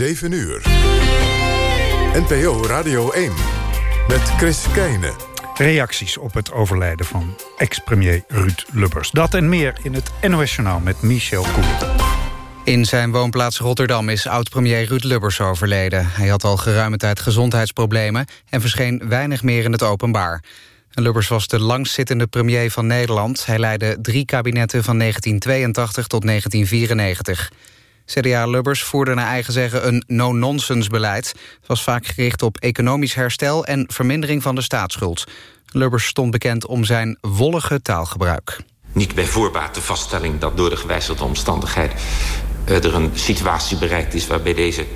7 uur. NPO Radio 1 met Chris Keijne. Reacties op het overlijden van ex-premier Ruud Lubbers. Dat en meer in het NOS Journaal met Michel Koen. In zijn woonplaats Rotterdam is oud-premier Ruud Lubbers overleden. Hij had al geruime tijd gezondheidsproblemen... en verscheen weinig meer in het openbaar. Lubbers was de langstzittende premier van Nederland. Hij leidde drie kabinetten van 1982 tot 1994. CDA Lubbers voerde naar eigen zeggen een no-nonsense beleid. Het was vaak gericht op economisch herstel en vermindering van de staatsschuld. Lubbers stond bekend om zijn wollige taalgebruik. Niet bij voorbaat de vaststelling dat door de gewijzigde omstandigheid... er een situatie bereikt is waarbij deze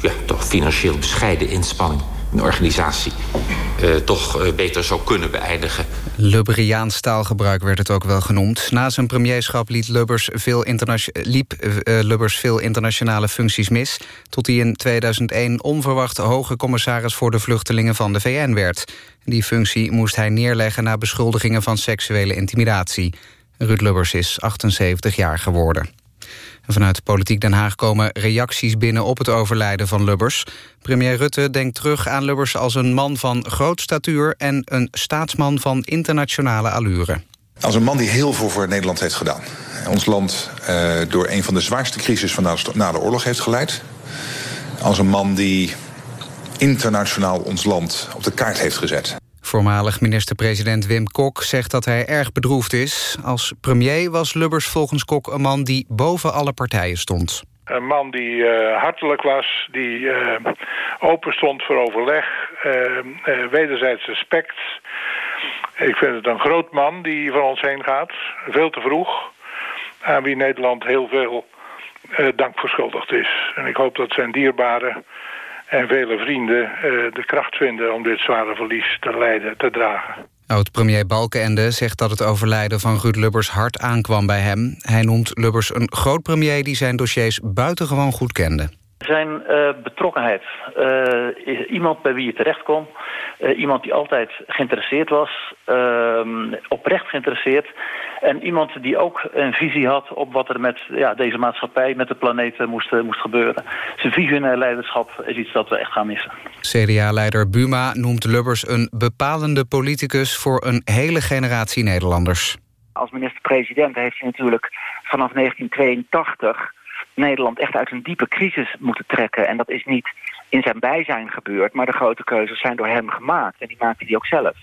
ja, toch financieel bescheiden inspanning organisatie uh, toch uh, beter zou kunnen beëindigen. Lubberiaans taalgebruik werd het ook wel genoemd. Na zijn premierschap liet Lubbers veel liep uh, Lubbers veel internationale functies mis... tot hij in 2001 onverwacht hoge commissaris voor de vluchtelingen van de VN werd. Die functie moest hij neerleggen na beschuldigingen van seksuele intimidatie. Ruud Lubbers is 78 jaar geworden. Vanuit Politiek Den Haag komen reacties binnen op het overlijden van Lubbers. Premier Rutte denkt terug aan Lubbers als een man van groot statuur... en een staatsman van internationale allure. Als een man die heel veel voor Nederland heeft gedaan. Ons land uh, door een van de zwaarste crisis van na de oorlog heeft geleid. Als een man die internationaal ons land op de kaart heeft gezet. Voormalig minister-president Wim Kok zegt dat hij erg bedroefd is. Als premier was Lubbers volgens Kok een man die boven alle partijen stond. Een man die uh, hartelijk was, die uh, open stond voor overleg, uh, wederzijds respect. Ik vind het een groot man die van ons heen gaat, veel te vroeg. Aan wie Nederland heel veel dank verschuldigd is. En ik hoop dat zijn dierbaren en vele vrienden uh, de kracht vinden om dit zware verlies te leiden, te dragen. Oud-premier Balkenende zegt dat het overlijden van Ruud Lubbers hard aankwam bij hem. Hij noemt Lubbers een groot premier die zijn dossiers buitengewoon goed kende. Zijn uh, betrokkenheid, uh, iemand bij wie je terecht kon... Uh, iemand die altijd geïnteresseerd was, ehm, oprecht geïnteresseerd... en iemand die ook een visie had op wat er met ja, deze maatschappij... met de planeet moest, moest gebeuren. Zijn visionair leiderschap is iets dat we echt gaan missen. CDA-leider Buma noemt Lubbers een bepalende politicus... voor een hele generatie Nederlanders. Als minister-president heeft hij natuurlijk vanaf 1982 Nederland echt uit een diepe crisis moeten trekken. En dat is niet in zijn bijzijn gebeurd, maar de grote keuzes zijn door hem gemaakt. En die maakte hij ook zelf.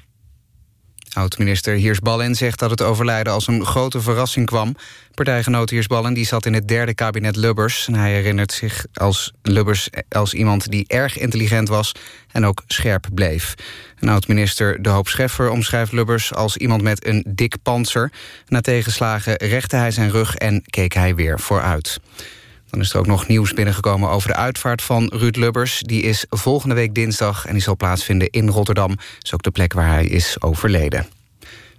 Oud-minister Heersballen zegt dat het overlijden als een grote verrassing kwam. Partijgenoot Heersballen die zat in het derde kabinet Lubbers. En hij herinnert zich als Lubbers als iemand die erg intelligent was... en ook scherp bleef. Oud-minister De Hoop Scheffer omschrijft Lubbers als iemand met een dik panzer. Na tegenslagen rechtte hij zijn rug en keek hij weer vooruit. Dan is er ook nog nieuws binnengekomen over de uitvaart van Ruud Lubbers. Die is volgende week dinsdag en die zal plaatsvinden in Rotterdam. Dat is ook de plek waar hij is overleden.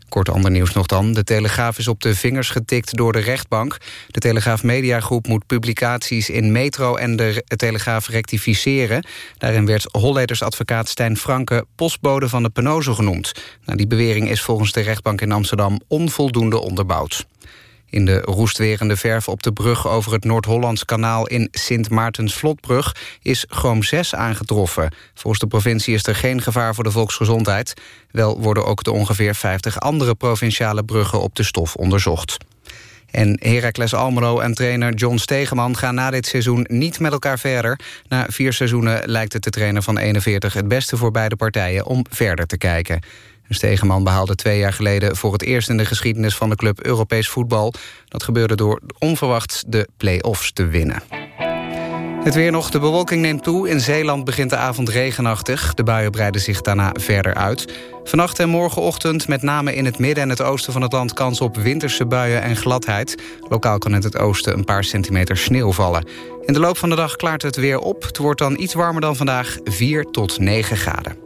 Kort ander nieuws nog dan. De Telegraaf is op de vingers getikt door de rechtbank. De Telegraaf Mediagroep moet publicaties in Metro en de Telegraaf rectificeren. Daarin werd Holleders advocaat Stijn Franke postbode van de Penoze genoemd. Nou, die bewering is volgens de rechtbank in Amsterdam onvoldoende onderbouwd. In de roestwerende verf op de brug over het Noord-Hollands kanaal in Sint Maartens-Vlotbrug is chroom 6 aangetroffen. Volgens de provincie is er geen gevaar voor de volksgezondheid. Wel worden ook de ongeveer 50 andere provinciale bruggen op de stof onderzocht. En Heracles Almelo en trainer John Stegeman gaan na dit seizoen niet met elkaar verder. Na vier seizoenen lijkt het de trainer van 41 het beste voor beide partijen om verder te kijken. Stegeman behaalde twee jaar geleden voor het eerst in de geschiedenis van de club Europees voetbal. Dat gebeurde door onverwachts de play-offs te winnen. Het weer nog. De bewolking neemt toe. In Zeeland begint de avond regenachtig. De buien breiden zich daarna verder uit. Vannacht en morgenochtend met name in het midden en het oosten van het land... kans op winterse buien en gladheid. Lokaal kan in het oosten een paar centimeter sneeuw vallen. In de loop van de dag klaart het weer op. Het wordt dan iets warmer dan vandaag, 4 tot 9 graden.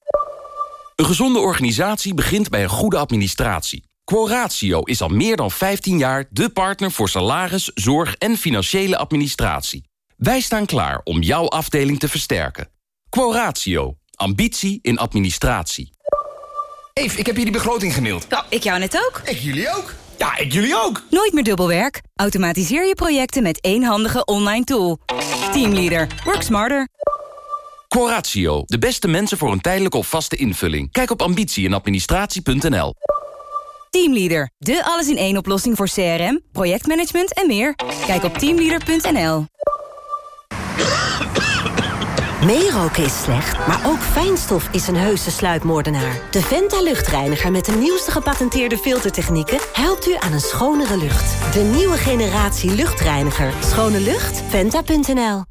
Een gezonde organisatie begint bij een goede administratie. Quoratio is al meer dan 15 jaar de partner voor salaris, zorg en financiële administratie. Wij staan klaar om jouw afdeling te versterken. Quoratio. Ambitie in administratie. Eve, ik heb je die begroting gemaild. Oh, ik jou net ook. Ik jullie ook. Ja, ik jullie ook. Nooit meer dubbelwerk. Automatiseer je projecten met één handige online tool. Teamleader. Work smarter. Quoratio. De beste mensen voor een tijdelijke of vaste invulling. Kijk op ambitie in administratie.nl. Teamleader. De alles-in-één oplossing voor CRM, projectmanagement en meer. Kijk op teamleader.nl. Meeroken is slecht, maar ook fijnstof is een heuse sluipmoordenaar. De Venta luchtreiniger met de nieuwste gepatenteerde filtertechnieken... helpt u aan een schonere lucht. De nieuwe generatie luchtreiniger. Schone lucht? Venta.nl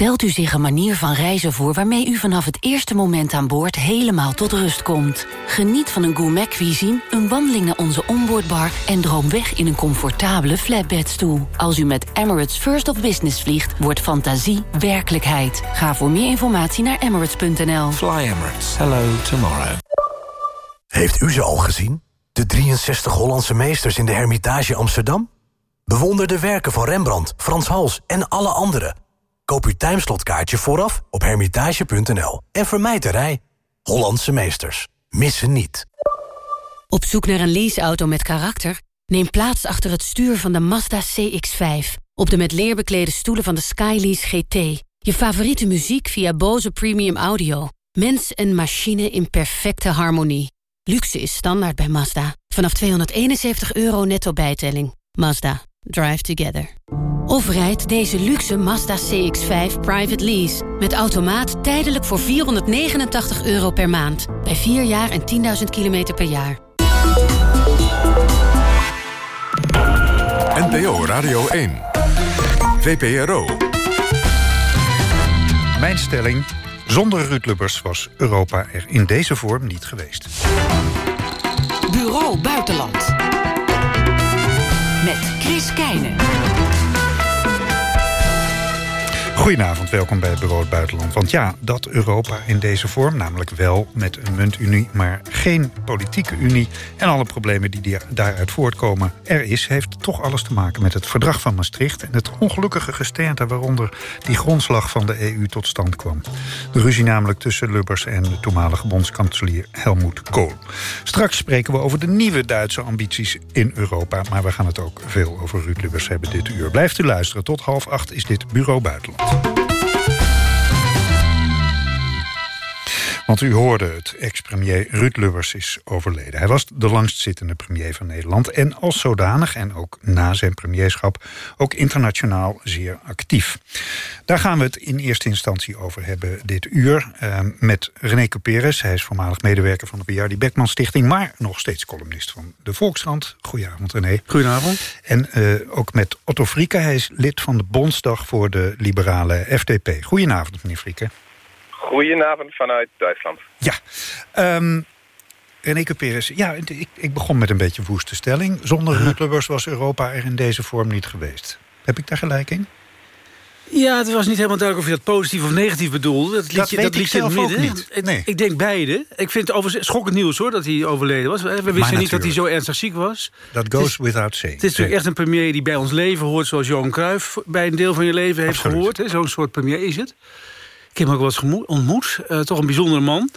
Stelt u zich een manier van reizen voor waarmee u vanaf het eerste moment aan boord helemaal tot rust komt. Geniet van een gourmet cuisine, een wandeling naar onze onboardbar en droom weg in een comfortabele flatbedstoel. Als u met Emirates First of Business vliegt, wordt fantasie werkelijkheid. Ga voor meer informatie naar emirates.nl. Fly Emirates. Hello tomorrow. Heeft u ze al gezien? De 63 Hollandse meesters in de Hermitage Amsterdam? Bewonder de werken van Rembrandt, Frans Hals en alle anderen. Koop uw timeslotkaartje vooraf op hermitage.nl. En vermijd de rij. Hollandse meesters. Missen niet. Op zoek naar een leaseauto met karakter? Neem plaats achter het stuur van de Mazda CX-5. Op de met leer beklede stoelen van de Skylease GT. Je favoriete muziek via Bose Premium Audio. Mens en machine in perfecte harmonie. Luxe is standaard bij Mazda. Vanaf 271 euro netto bijtelling. Mazda. Drive together. Of rijd deze luxe Mazda CX-5 private lease. Met automaat tijdelijk voor 489 euro per maand. Bij 4 jaar en 10.000 kilometer per jaar. NPO Radio 1. VPRO. Mijn stelling, zonder Ruud Lubbers was Europa er in deze vorm niet geweest. Bureau Buitenland. Keijnen. Goedenavond, welkom bij Bureau het Buitenland. Want ja, dat Europa in deze vorm, namelijk wel met een muntunie... maar geen politieke unie en alle problemen die daaruit voortkomen... er is, heeft toch alles te maken met het verdrag van Maastricht... en het ongelukkige gesternte waaronder die grondslag van de EU tot stand kwam. De ruzie namelijk tussen Lubbers en de toenmalige bondskanselier Helmoet Kool. Straks spreken we over de nieuwe Duitse ambities in Europa... maar we gaan het ook veel over Ruud Lubbers hebben dit uur. Blijft u luisteren, tot half acht is dit Bureau Buitenland. Thank you. Want u hoorde het, ex-premier Ruud Lubbers is overleden. Hij was de langstzittende premier van Nederland... en als zodanig, en ook na zijn premierschap... ook internationaal zeer actief. Daar gaan we het in eerste instantie over hebben dit uur... Eh, met René Cuperes. Hij is voormalig medewerker van de Bejaardi Beckman Stichting... maar nog steeds columnist van de Volkskrant. Goedenavond, René. Goedenavond. En uh, ook met Otto Frieke. Hij is lid van de Bondsdag voor de liberale FDP. Goedenavond, meneer Frieke. Goedenavond vanuit Duitsland. Ja, um, René Cuperes, ja, ik, ik, begon met een beetje woeste stelling. Zonder Lubbers was Europa er in deze vorm niet geweest. Heb ik daar gelijk in? Ja, het was niet helemaal duidelijk of je dat positief of negatief bedoelde. Dat, liet je, weet dat ik liet je in het zelf ook midden. niet. Ik- Nee. Ik denk beide. Ik vind het overigens schokkend nieuws hoor, dat hij overleden was. We wisten niet dat hij zo ernstig ziek was. Dat Het goes is- without saying. Het is natuurlijk echt een premier die bij ons leven hoort... zoals Johan Cruijff bij een deel van je leven heeft Absoluut. gehoord. hè. Zo'n soort premier is het. Ik heb hem ook wel eens ontmoet. Eh, toch een bijzondere man.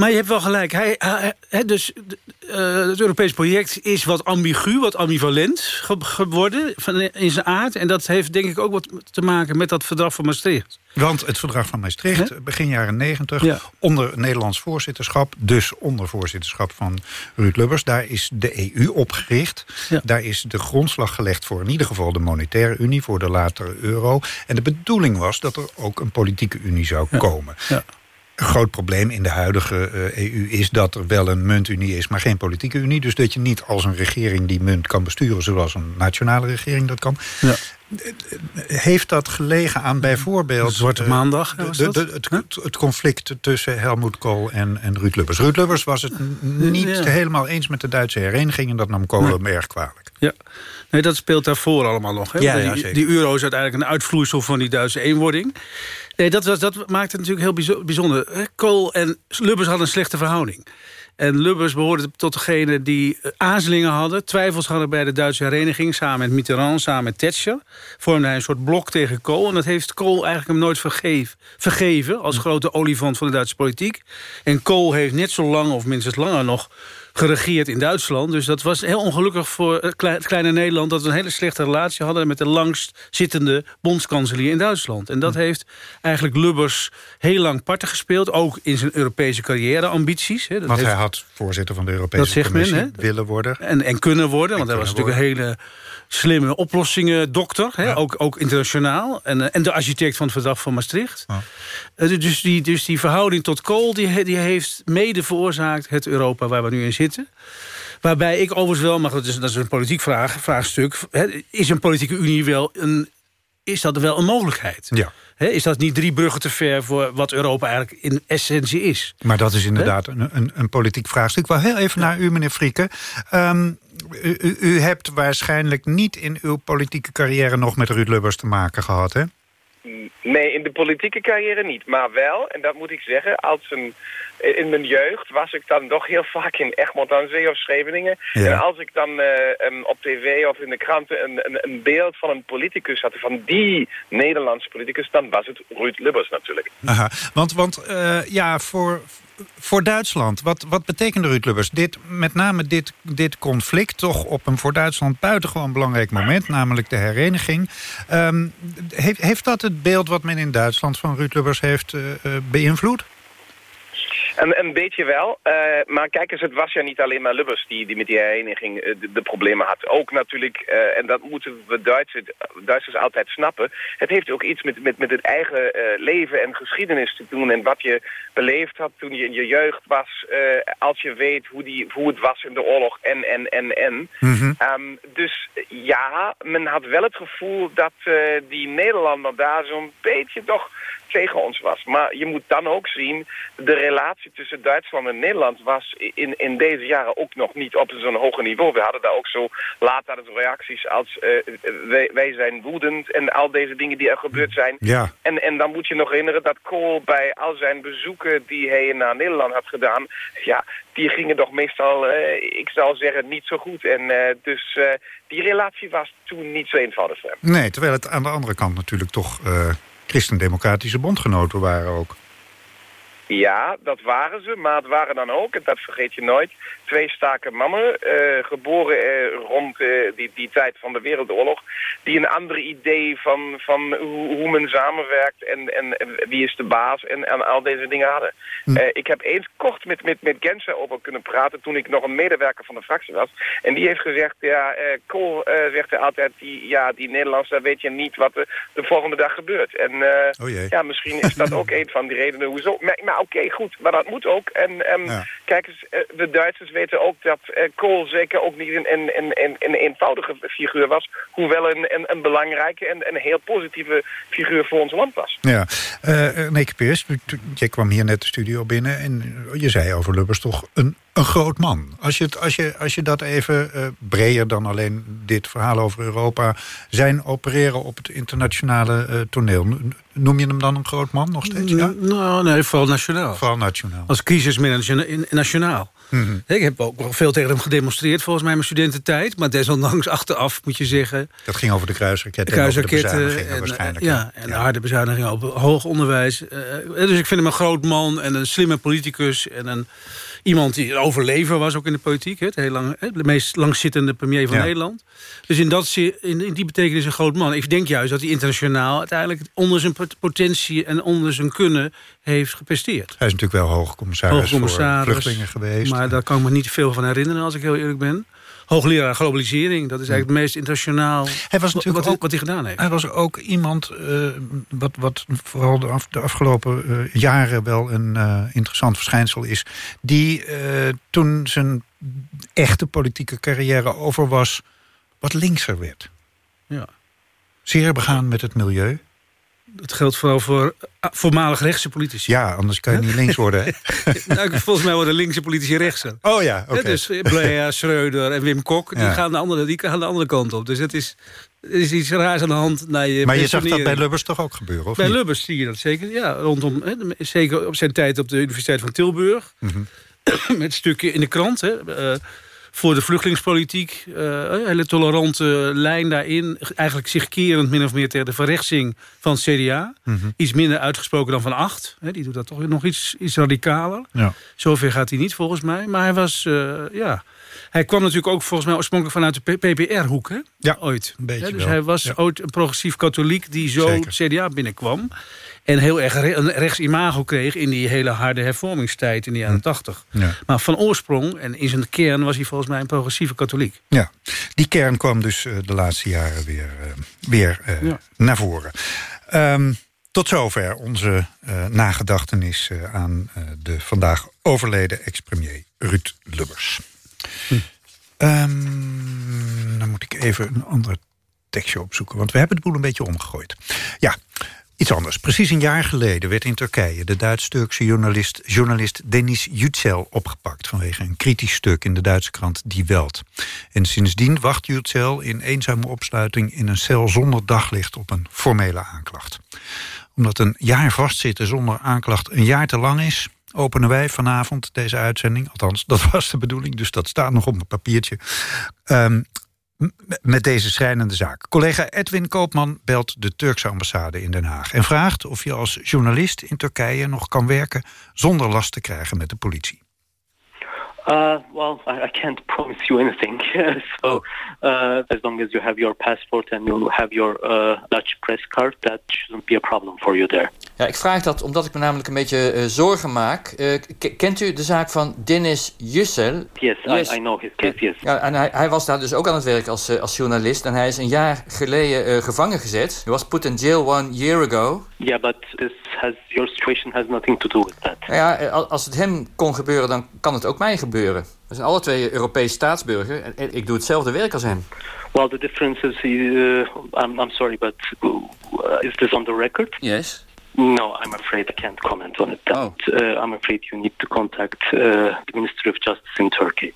Maar je hebt wel gelijk. Hij, hij- hij- dus, eh, het Europees project is wat ambigu, wat ambivalent ge- geworden van, in zijn aard. En dat heeft denk ik ook wat te maken met dat verdrag van Maastricht. Want het verdrag van Maastricht, begin jaren 90, Ja. onder Nederlands voorzitterschap, dus onder voorzitterschap van Ruud Lubbers, daar is de EU opgericht. Daar is de grondslag gelegd voor in ieder geval de monetaire unie, voor de latere euro. En de bedoeling was dat er ook een politieke unie zou komen. Een groot probleem in de huidige eh, EU is dat er wel een muntunie is, maar geen politieke unie. Dus dat je niet als een regering die munt kan besturen, zoals een nationale regering dat kan. Ja. Heeft dat gelegen aan bijvoorbeeld... Zwarte eh, Maandag, de- was de- dat? de- het, het conflict tussen Helmut Kool en, en Ruud Lubbers. Ruud Lubbers was het niet Ja. helemaal eens met de Duitse hereniging... en dat nam Kool hem erg kwalijk. Ja, nee, dat speelt daarvoor allemaal nog. Hè? Ja, die, ja, zeker. die euro is uiteindelijk een uitvloeisel van die Duitse eenwording. Nee, dat, was, dat maakt het natuurlijk heel bijzo- bijzonder. Kool en Lubbers hadden een slechte verhouding. En Lubbers behoorde tot degene die eh, aarzelingen hadden... twijfels hadden bij de Duitse hereniging... samen met Mitterrand, samen met Thatcher... vormde hij een soort blok tegen Kool. En dat heeft Kool eigenlijk hem nooit vergeef, vergeven... als grote olifant van de Duitse politiek. En Kool heeft net zo lang, of minstens langer nog geregeerd in Duitsland. Dus dat was heel ongelukkig voor het klei- het kleine Nederland... dat we een hele slechte relatie hadden... met de langst zittende bondskanselier in Duitsland. En dat heeft eigenlijk Lubbers heel lang parten gespeeld. Ook in zijn Europese carrière-ambities. hè. Want heeft- hij had voorzitter van de Europese men, Commissie hè? willen worden. en, en kunnen worden, want hij was natuurlijk een hele slimme oplossingen dokter. Hè? Ook, ook internationaal. En, eh, en de architect van het verdrag van Maastricht. Eh, dus, die, dus die verhouding tot Kool... Die, die heeft mede veroorzaakt het Europa waar we nu in zitten. Waarbij ik overigens wel, maar dat is, dat is een politiek vraag, vraagstuk... Hè, is een politieke unie wel een... Is dat wel een mogelijkheid? Ja. Is dat niet drie bruggen te ver voor wat Europa eigenlijk in essentie is? Maar dat is inderdaad een, een, een politiek vraagstuk. Wil heel even naar u, meneer Frieke. Ehm, u, hebt waarschijnlijk niet in uw politieke carrière... nog met Ruud Lubbers te maken gehad, hè? Nee, in de politieke carrière niet. Maar wel, en dat moet ik zeggen, als een, in mijn jeugd was ik dan toch heel vaak in Egmond aan Zee of Scheveningen. Ja. En als ik dan eh, op tv of in de kranten een, een, een beeld van een politicus had, van die Nederlandse politicus, dan was het Ruud Lubbers natuurlijk. Aha. Want, want eh, ja, voor, voor Duitsland, wat, wat betekende Ruud Lubbers? Dit, met name dit, dit conflict toch op een voor Duitsland buitengewoon belangrijk moment... namelijk de hereniging. Ehm, heeft, heeft dat het beeld wat men in Duitsland van Ruud Lubbers heeft eh, eh, beïnvloed? Een, een beetje wel. eh, maar kijk eens, het was ja niet alleen maar Lubbers die, die met die hereniging eh, de, de problemen had. Ook natuurlijk, eh, en dat moeten we Duitsers, Duitsers altijd snappen... het heeft ook iets met, met, met het eigen leven en geschiedenis te doen... en wat je beleefd had toen je in je jeugd was... als je weet hoe, die, hoe het was in de oorlog en, en, en, en. Ehm, dus ja, men had wel het gevoel dat die Nederlander daar zo'n beetje toch tegen ons was. Maar je moet dan ook zien, de relatie tussen Duitsland en Nederland was in, in deze jaren ook nog niet op zo'n hoger niveau. We hadden daar ook zo later reacties als eh, wij, wij zijn woedend en al deze dingen die er gebeurd zijn. Ja. En, en dan moet je nog herinneren dat Kool bij al zijn bezoeken die hij naar Nederland had gedaan, ja, die gingen toch meestal, eh, ik zou zeggen, niet zo goed. En eh, dus die relatie was toen niet zo eenvoudig. Nee, terwijl het aan de andere kant natuurlijk toch... christendemocratische bondgenoten waren ook. Ja, dat waren ze, maar het waren dan ook, en dat vergeet je nooit, twee sterke mannen, eh, geboren eh, rond eh, die, die tijd van de Wereldoorlog, die een ander idee van, van hoe, hoe men samenwerkt en, en, en wie is de baas en, en al deze dingen hadden. Eh, ik heb eens kort met, met, met over kunnen praten toen ik nog een medewerker van de fractie was. En die heeft gezegd, ja, Kool zegt er altijd, die, ja, die Nederlanders, daar weet je niet wat de, de volgende dag gebeurt. En Oh ja, misschien is dat ook een van die redenen hoezo. Maar, maar oké, goed, maar dat moet ook. En ehm, kijk eens, eh, de Duitsers weten ook dat eh, Kool zeker ook niet een, een, een, een, een eenvoudige figuur was. Hoewel een, een, een belangrijke en een heel positieve figuur voor ons land was. Ja, uh, Peers, jij kwam hier net de studio binnen... en je zei over Lubbers toch een, een groot man. Als je, het, als je, als je dat even uh, breder dan alleen dit verhaal over Europa... zijn opereren op het internationale uh, toneel. Noem je hem dan een groot man nog steeds? Ja? Nou, nee, vooral nationaal. Vooral nationaal. Als crisismanager nationaal. Mm -hmm. Ik heb ook nog veel tegen hem gedemonstreerd volgens mij in mijn studententijd. Maar desondanks achteraf moet je zeggen... Dat ging over de kruisraketten. De kruisraketten. En, de en, waarschijnlijk. Ja, en ja. de harde bezuinigingen op hoog onderwijs. Uh, dus ik vind hem een groot man en een slimme politicus. En een, iemand die een overlever was ook in de politiek. Het heel lang, de meest langzittende premier van Ja. Nederland. Dus in, dat, in, in die betekenis een groot man. Ik denk juist dat hij internationaal uiteindelijk onder zijn pot- potentie en onder zijn kunnen heeft gepresteerd. Hij is natuurlijk wel hoogcommissaris, Hoogcommissaris, voor vluchtelingen geweest. Maar daar kan ik me niet veel van herinneren als ik heel eerlijk ben. Hoogleraar globalisering, dat is eigenlijk het meest internationaal Hij was natuurlijk wat, ook- wat hij gedaan heeft. Hij was ook iemand, eh, wat, wat vooral de, af- de afgelopen eh, jaren wel een eh, interessant verschijnsel is... die toen zijn echte politieke carrière over was, wat linkser werd. Ja. Zeer begaan met het milieu. Dat geldt vooral voor ah, voormalig rechtse politici. Ja, anders kan je niet links worden. nou, volgens mij worden linkse politici rechtser. Oh ja, oké. Dus Blair, Schreuder en Wim Kok, die, Ja. gaan de andere, die gaan de andere kant op. Dus het is, er is iets raars aan de hand. Naar je Maar je zag dat bij. Lubbers toch ook gebeuren, of Bij niet? Lubbers zie je dat zeker. Ja, rondom, hè, zeker op zijn tijd op de Universiteit van Tilburg. Mhm. Met stukken in de krant. Hè, eh, voor de vluchtelingspolitiek. eh, een hele tolerante lijn daarin. Eigenlijk zich kerend min of meer tegen de verrechtsing van het CDA. Mhm. Iets minder uitgesproken dan Van Acht. Die doet dat toch nog iets, iets radicaler. Ja. Zover gaat hij niet volgens mij. Maar hij was, eh, ja... Hij kwam natuurlijk ook volgens mij oorspronkelijk vanuit de PPR-hoek, hè? Ja, ooit. een beetje Ja, dus wel. hij was Ja. ooit een progressief katholiek die zo Zeker. het CDA binnenkwam. En heel erg re- een rechts-imago kreeg in die hele harde hervormingstijd in de jaren tachtig. Ja. Maar van oorsprong en in zijn kern was hij volgens mij een progressieve katholiek. Ja, die kern kwam dus eh, de laatste jaren weer, eh, weer eh, Ja. naar voren. Ehm, tot zover onze nagedachtenis aan de vandaag overleden ex-premier Ruud Lubbers. Ehm, dan moet ik even een ander tekstje opzoeken, want we hebben de boel een beetje omgegooid. Ja, iets anders. Precies een jaar geleden werd in Turkije de Duits-Turkse journalist, journalist Denis Yücel opgepakt vanwege een kritisch stuk in de Duitse krant Die Welt. En sindsdien wacht Yücel in eenzame opsluiting in een cel zonder daglicht op een formele aanklacht. Omdat een jaar vastzitten zonder aanklacht een jaar te lang is, openen wij vanavond deze uitzending. Althans, dat was de bedoeling, dus dat staat nog op mijn papiertje. Ehm, met deze schrijnende zaak. Collega Edwin Koopman belt de Turkse ambassade in Den Haag... en vraagt of je als journalist in Turkije nog kan werken... zonder last te krijgen met de politie. Uh, well, I, can't promise you anything. so, uh, as long as you have your passport and you have your uh, Dutch press card, that shouldn't be a problem for you there. Ja, ik vraag dat omdat ik me namelijk een beetje eh, zorgen maak. Eh, kent u de zaak van Dennis Yücel? Yes, I, I know his case, yes. Ja, en hij, hij was daar dus ook aan het werk als, eh, als journalist. En hij is een jaar geleden eh, gevangen gezet. Hij was put in jail one year ago. Yeah, but this has your situation has nothing to do with that. Nou ja, al- als het hem kon gebeuren, dan kan het ook mij gebeuren. We zijn alle twee Europees staatsburger. En en ik doe hetzelfde werk als hem. Well, the difference is, uh, I'm, I'm sorry, but uh, is this on the record? Yes. No, I'm afraid I can't comment on it. That, uh, I'm afraid you need to contact uh, the Ministry of Justice in Turkey.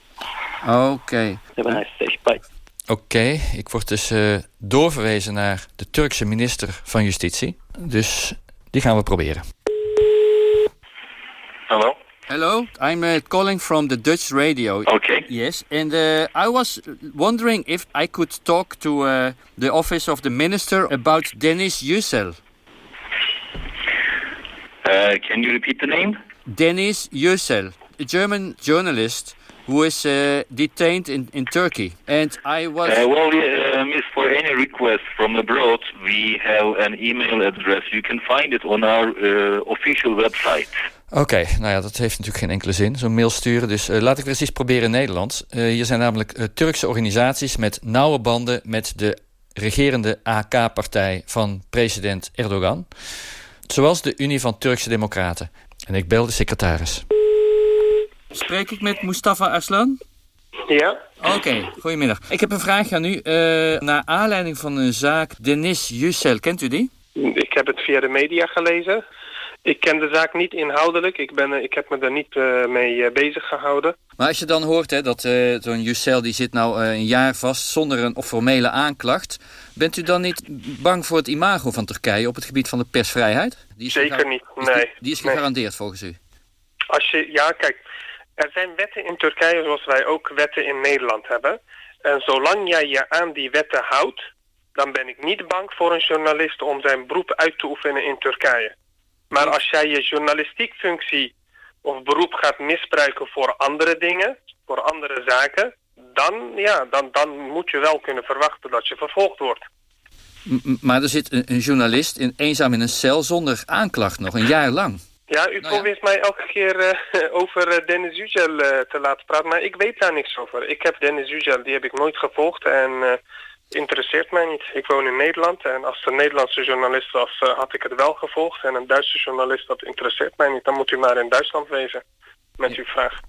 Oké. Have a nice day. Bye. Oké, ik word dus eh, doorverwezen naar de Turkse minister van Justitie. Dus die gaan we proberen. Hello? Hello, I'm uh, calling from the Dutch radio. Okay. Yes, and uh, I was wondering if I could talk to uh, the office of the minister about Dennis Yücel. Uh, can you repeat the name? Dennis Yücel, a German journalist who is uh, detained in, in Turkey. And I was... Uh, well, uh, miss, for any request from abroad, we have an email address. You can find it on our uh, official website. Oké, nou ja, dat heeft natuurlijk geen enkele zin, zo'n mail sturen. Dus eh, laat ik weer eens iets proberen in Nederland. Eh, hier zijn namelijk eh, Turkse organisaties met nauwe banden met de regerende AK-partij van president Erdogan. Zoals de Unie van Turkse Democraten. En ik bel de secretaris. Spreek ik met Mustafa Aslan? Ja? Oké, goedemiddag. Ik heb een vraagje aan u. Eh, naar aanleiding van een zaak Denis Yücel, kent u die? Ik heb het via de media gelezen. Ik ken de zaak niet inhoudelijk. Ik, ben, ik heb me er niet uh, mee uh, bezig gehouden. Maar als je dan hoort hè, dat uh, zo'n Yücel die zit nou een jaar vast zonder een formele aanklacht... bent u dan niet bang voor het imago van Turkije op het gebied van de persvrijheid? Die Zeker niet, nee. Die, die is gegarandeerd nee. volgens u? Als je, ja, kijk, er zijn wetten in Turkije zoals wij ook wetten in Nederland hebben. En zolang jij je aan die wetten houdt... dan ben ik niet bang voor een journalist om zijn beroep uit te oefenen in Turkije. Maar als jij je journalistiek functie of beroep gaat misbruiken voor andere dingen, voor andere zaken, dan, ja, dan, dan moet je wel kunnen verwachten dat je vervolgd wordt. M maar er zit een, een, journalist in, eenzaam in een cel zonder aanklacht nog, een jaar lang. Ja, u nou probeert mij elke keer uh, over uh, Dennis Yücel uh, te laten praten, maar ik weet daar niks over. Ik heb Dennis Yücel, die heb ik nooit gevolgd en interesseert mij niet. Ik woon in Nederland en als een Nederlandse journalist was, uh, had ik het wel gevolgd. En een Duitse journalist, dat interesseert mij niet. Dan moet u maar in Duitsland wezen met uw vraag.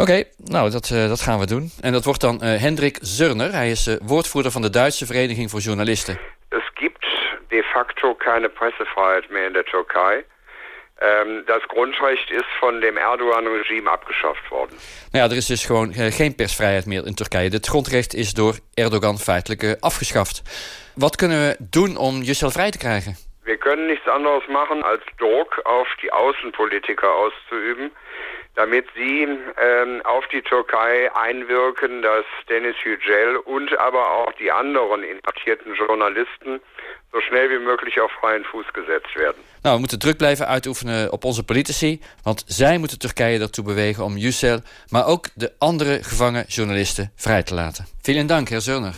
Oké, okay, nou dat, uh, dat gaan we doen. En dat wordt dan uh, Hendrik Zurner. Hij is woordvoerder van de Duitse Vereniging voor Journalisten. Es gibt de facto keine Pressefreiheit mehr in der Türkei. Um, das Grundrecht is van dem Erdogan-regime afgeschaft worden. Nou ja, er is dus gewoon geen persvrijheid meer in Turkije. Het grondrecht is door Erdogan feitelijk afgeschaft. Wat kunnen we doen om jezelf vrij te krijgen? We kunnen niets anders machen als Druck auf die Außenpolitiker auszuüben, damit sie ähm, auf die Türkei einwirken, dass Dennis Yücel und aber auch die anderen inhaftierten Journalisten zo snel wie mogelijk op vrije voet gezet werden. Nou, we moeten druk blijven uitoefenen op onze politici... want zij moeten Turkije ertoe bewegen om Yücel... maar ook de andere gevangen journalisten vrij te laten. Vielen dank, heer Zurner.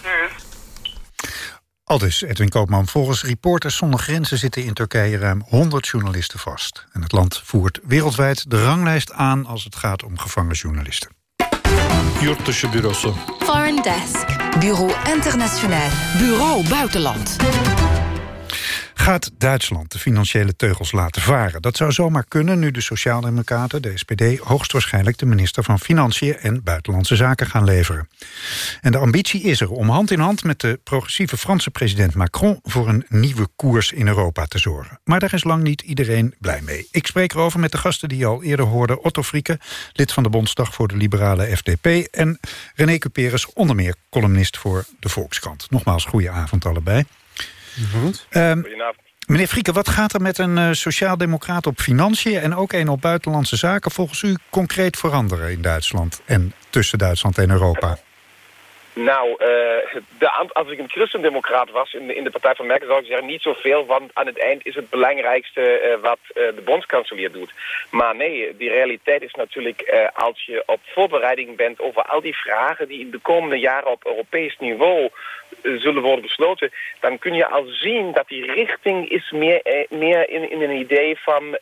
Aldus Edwin Koopman. Volgens Reporters zonder Grenzen zitten in Turkije ruim 100 journalisten vast. En het land voert wereldwijd de ranglijst aan als het gaat om gevangen journalisten. Yurt. Foreign Desk. Bureau Internationaal. Bureau Buitenland gaat Duitsland de financiële teugels laten varen. Dat zou zomaar kunnen nu de Sociaaldemocraten, de SPD... hoogstwaarschijnlijk de minister van Financiën en Buitenlandse Zaken gaan leveren. En de ambitie is er om hand in hand met de progressieve Franse president Macron... voor een nieuwe koers in Europa te zorgen. Maar daar is lang niet iedereen blij mee. Ik spreek erover met de gasten die je al eerder hoorden. Otto Frieke, lid van de Bondsdag voor de Liberale FDP... en René Cuperus, onder meer columnist voor de Volkskrant. Nogmaals, goede avond allebei. Um, meneer Frieke, wat gaat er met een uh, sociaaldemocraat op financiën... en ook een op buitenlandse zaken volgens u concreet veranderen in Duitsland... en tussen Duitsland en Europa? Nou, uh, de, als ik een christendemocraat was in de, in de partij van Merkel... zou ik zeggen niet zoveel, want aan het eind is het belangrijkste uh, wat uh, de bondskanselier doet. Maar nee, die realiteit is natuurlijk als je op voorbereiding bent... over al die vragen die in de komende jaren op Europees niveau zullen worden besloten... dan kun je al zien dat die richting is meer, meer in, in een idee van...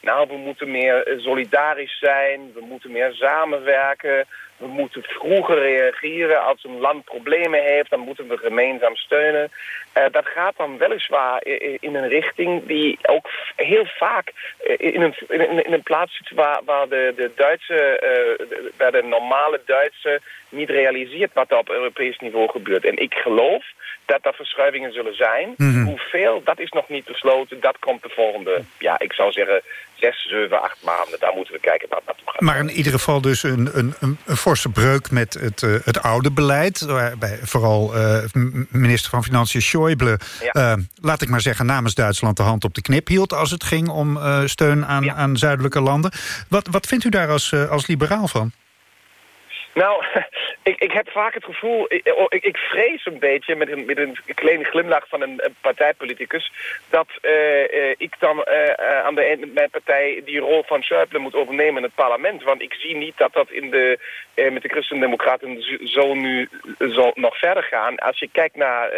nou, we moeten meer solidarisch zijn, we moeten meer samenwerken we moeten vroeger reageren. Als een land problemen heeft, dan moeten we gemeenzaam steunen. Uh, dat gaat dan weliswaar in een richting die ook heel vaak eh, in een, in een plaats zit waar, waar de, de Duitse, uh, waar de normale Duitse niet realiseert wat er op Europees niveau gebeurt. En ik geloof dat er verschuivingen zullen zijn. Mhm. Hoeveel, dat is nog niet besloten. Dat komt de volgende, ja, ik zou zeggen, zes, zeven, acht maanden. Daar moeten we kijken naartoe gaat. Maar in ieder geval dus een, een, een forse breuk met het, uh, het oude beleid. Waarbij vooral uh, minister van Financiën Schäuble... Ja. Uh, laat ik maar zeggen, namens Duitsland de hand op de knip hield... als het ging om steun aan, ja. aan zuidelijke landen. Wat, wat vindt u daar als, als liberaal van? Nou, ik, ik heb vaak het gevoel, ik, oh, ik, ik vrees een beetje met een, met een kleine glimlach van een, partijpoliticus, dat uh, uh, ik dan uh, aan de eind met mijn partij die rol van Schäuble moet overnemen in het parlement. Want ik zie niet dat dat in de, met de Christen-Democraten zo nu zal nog verder gaan. Als je kijkt naar